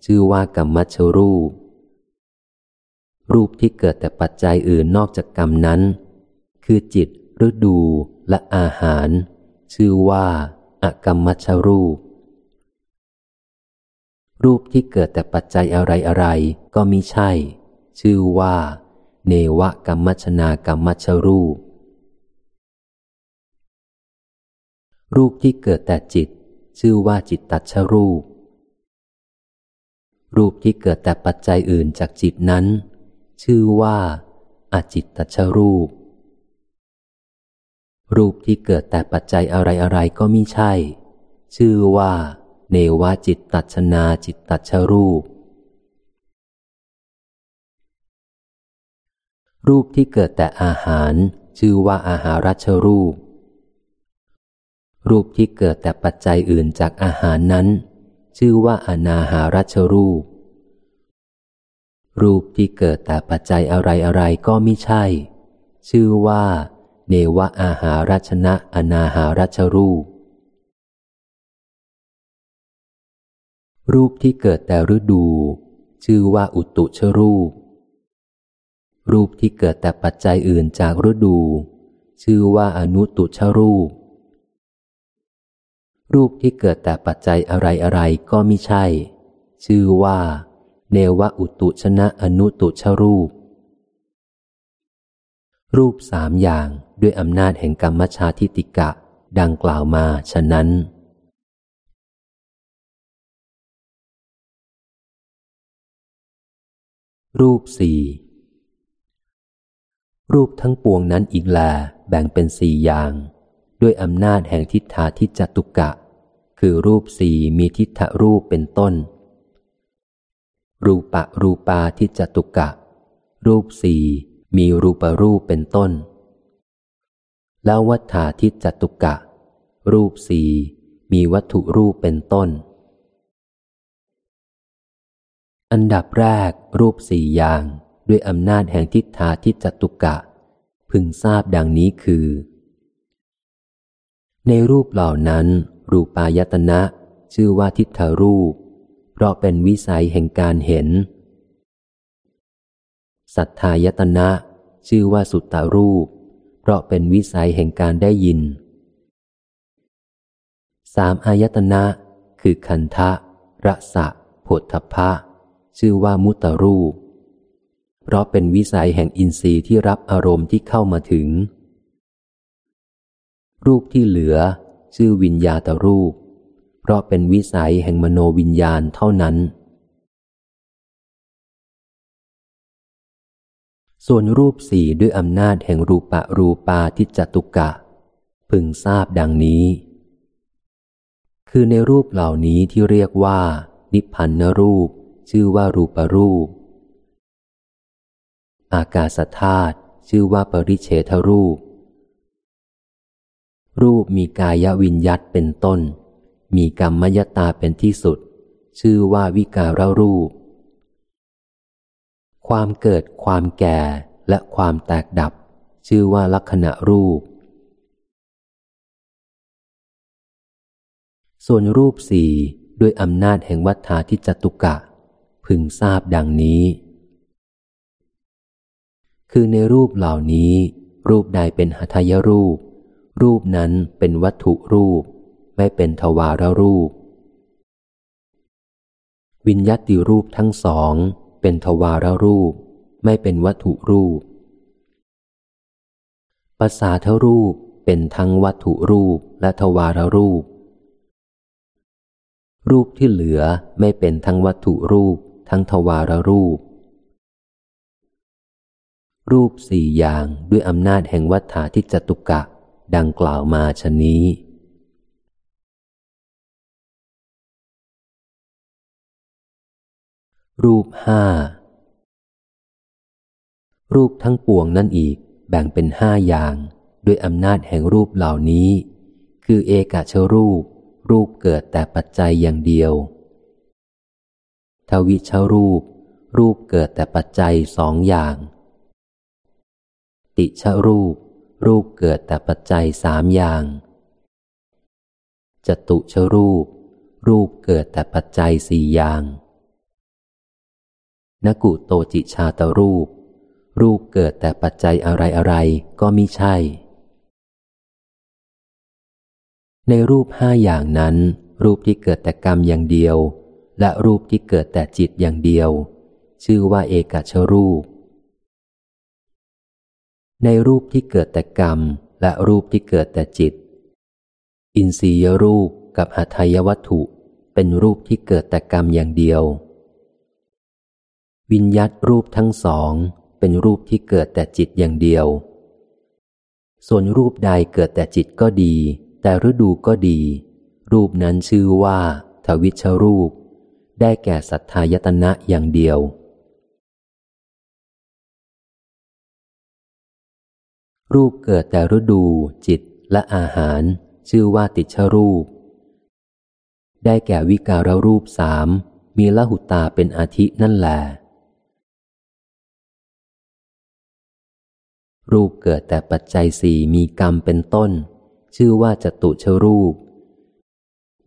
ชื่อว่ากรรมมัชรูป รูปที่เกิดแต่ปัจจัยอื่นนอกจากกรรมนั้น คือจิตฤดูและอาหาร ชื่อว่าอากรรมมัชรูป รูปที่เกิดแต่ปัจจัยอะไรอะไรก็มิใช่ ชื่อว่า เนวกรรมชนากรรมมัชรูป รูปที่เกิดแต่จิต ชื่อว่าจิตตัชรูป รูปที่เกิดแต่ปัจจัยอื่นจากจิตนั้น ชื่อว่าอาจิตตชรูป รูปที่เกิดแต่ปัจจัยอะไรอะไรก็มิใช่ ชื่อว่า เนวจิตตัชนาจิตตัชรูป รูปที่เกิดแต่อาหาร ชื่อว่าอาหารัชรูป รูปที่เกิดแต่ปัจจัยอื่นจากอาหารนั้น ชื่อว่าอนาหารัชรูป รูปที่เกิดแต่ปัจจัยอะไรอะไรก็ไม่ใช่ ชื่อว่า เนวะอาหารัชนะอนาหารัชรูป รูปที่เกิดแต่ฤดู ชื่อว่าอุตุชรูป รูปที่เกิดแต่ปัจจัยอื่นจากฤดู ชื่อว่าอนุตุชรูป รูปที่เกิดแต่ปัจจัยอะไรอะไรก็ไม่ใช่ ชื่อว่า เนวะอุตุชนะอนุตุชรูป รูปสามอย่างด้วยอำนาจแห่งกรรมชาทิติกะ ดังกล่าวมาฉะนั้น รูปสี่รูปทั้งปวงนั้นอีกแลแบ่งเป็นสี่อย่าง ด้วยอำนาจแห่งทิฏฐาทิจตุกะ คือรูปสี่มีทิฏฐรูปเป็นต้น รูปะรูปาทิจตุกะ รูปสี่มีรูปรูปเป็นต้น แล้ววัฏฐาทิจตุกะ รูปสี่มีวัตถุรูปเป็นต้น อันดับแรกรูปสี่อย่างด้วยอำนาจแห่งทิฏฐาทิจตุกะ พึงทราบดังนี้คือ ในรูปเหล่านั้นรูปายตนะ ชื่อว่าทิฏฐรูป เพราะเป็นวิสัยแห่งการเห็น สัทธายตนะ ชื่อว่าสุตตรูป เพราะเป็นวิสัยแห่งการได้ยิน สามอายตนะ คือคันทะรสะผลทพะ ชื่อว่ามุตตรูป เพราะเป็นวิสัยแห่งอินทรีย์ที่รับอารมณ์ที่เข้ามาถึง รูปที่เหลือ ชื่อวิญญาตรูป เพราะเป็นวิสัยแห่งมโนวิญญาณเท่านั้น ส่วนรูปสี่ด้วยอำนาจแห่งรูปะรูปาทิจตุกะ พึงทราบดังนี้ คือในรูปเหล่านี้ที่เรียกว่า นิพพันนรูป ชื่อว่ารูปรูป อากาศธาตุชื่อว่าปริเฉทรูป รูปมีกายวิญยัตเป็นต้น มีกรรมยตาเป็นที่สุด ชื่อว่าวิการรูป ความเกิดความแก่และความแตกดับ ชื่อว่าลักษณะรูป ส่วนรูปสี่ด้วยอำนาจแห่งวัฏฐาทิจตุกะ พึงทราบดังนี้ คือในรูปเหล่านี้ รูปใดเป็นหัตยรูป รูปนั้นเป็นวัตถุรูป ไม่เป็นทวารรูป วิญญาติรูปทั้งสอง เป็นทวารรูป ไม่เป็นวัตถุรูปภาษาทรูปเป็นทั้งวัตถุรูปและทวารรูป รูปที่เหลือไม่เป็นทั้งวัตถุรูป ทั้งทวารรูป รูปสี่อย่างด้วยอำนาจแห่งวัฏฐาทิจตุกะ ดังกล่าวมาชนี้รูปห้า รูปทั้งปวงนั่นอีกแบ่งเป็นห้าอย่าง ด้วยอำนาจแห่งรูปเหล่านี้ คือเอกาชรูป รูปเกิดแต่ปัจจัยอย่างเดียว ทวิชรูป รูปเกิดแต่ปัจจัยสองอย่าง ติชรูป รูปเกิดแต่ปัจจัยสามอย่าง จตุชรูป รูปเกิดแต่ปัจจัยสี่อย่าง นกุโตจิชาตรูป รูปเกิดแต่ปัจจัยอะไรอะไรก็มิใช่ ในรูปห้าอย่างนั้น รูปที่เกิดแต่กรรมอย่างเดียว และรูปที่เกิดแต่จิตอย่างเดียว ชื่อว่าเอกชรูป ในรูปที่เกิดแต่กรรมและรูปที่เกิดแต่จิต อินทรียรูปกับหัตยวัตถุเป็นรูปที่เกิดแต่กรรมอย่างเดียว วิญญัตรูปทั้งสองเป็นรูปที่เกิดแต่จิตอย่างเดียว ส่วนรูปใดเกิดแต่จิตก็ดี แต่ฤดูก็ดี รูปนั้นชื่อว่า ทวิชรูป ได้แก่สัทธายตนะอย่างเดียว รูปเกิดแต่ฤดู จิตและอาหาร ชื่อว่าติชรูป ได้แก่วิการรูปสามมีละหุตาเป็นอาทินั่นแหละรูปเกิดแต่ปัจจัยสี่มีกรรมเป็นต้น ชื่อว่าจตุชรูป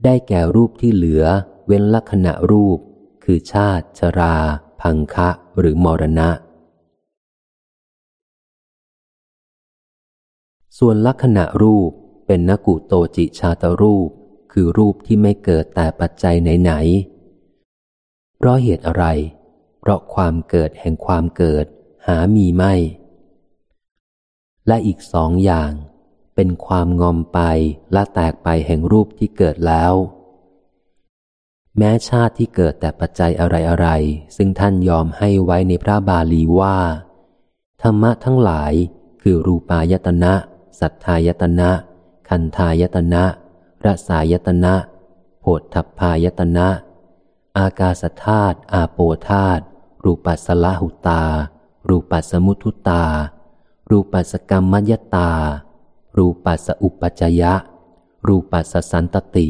ได้แก่รูปที่เหลือ เว้นลักษณะรูป คือชาติ ชรา พังคะ หรือมรณะ ส่วนลักษณะรูปเป็นนกุโตจิชาตรูป คือรูปที่ไม่เกิดแต่ปัจจัยไหนๆเพราะเหตุอะไร เพราะความเกิดแห่งความเกิดหามีไม่ และอีกสองอย่าง เป็นความงอมไปและแตกไปแห่งรูปที่เกิดแล้ว แม้ชาติที่เกิดแต่ปัจจัยอะไรอะไรซึ่งท่านยอมให้ไว้ในพระบาลีว่า ธรรมะทั้งหลายคือรูปายตนะ สัทธายตนะ คันธายตนะรสายตนะโผฏฐัพพายตนะ อากาศธาตุอาโปธาตุรูปัสละหุตา รูปัสมุทุตา รูปัสกรรมมยตา รูปัสอุปจยะ รูปัสสันตติ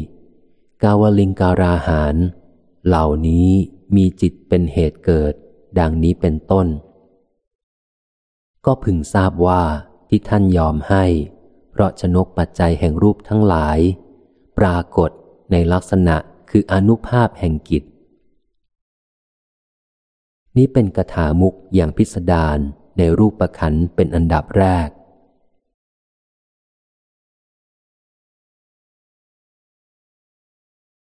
กาวลิงการาหาร เหล่านี้มีจิตเป็นเหตุเกิด ดังนี้เป็นต้น ก็พึงทราบว่า ที่ท่านยอมให้ เพราะชนกปัจจัยแห่งรูปทั้งหลาย ปรากฏในลักษณะคืออนุภาพแห่งกิจ นี้เป็นกถามุกอย่างพิสดารในรูปประคันเป็นอันดับแรก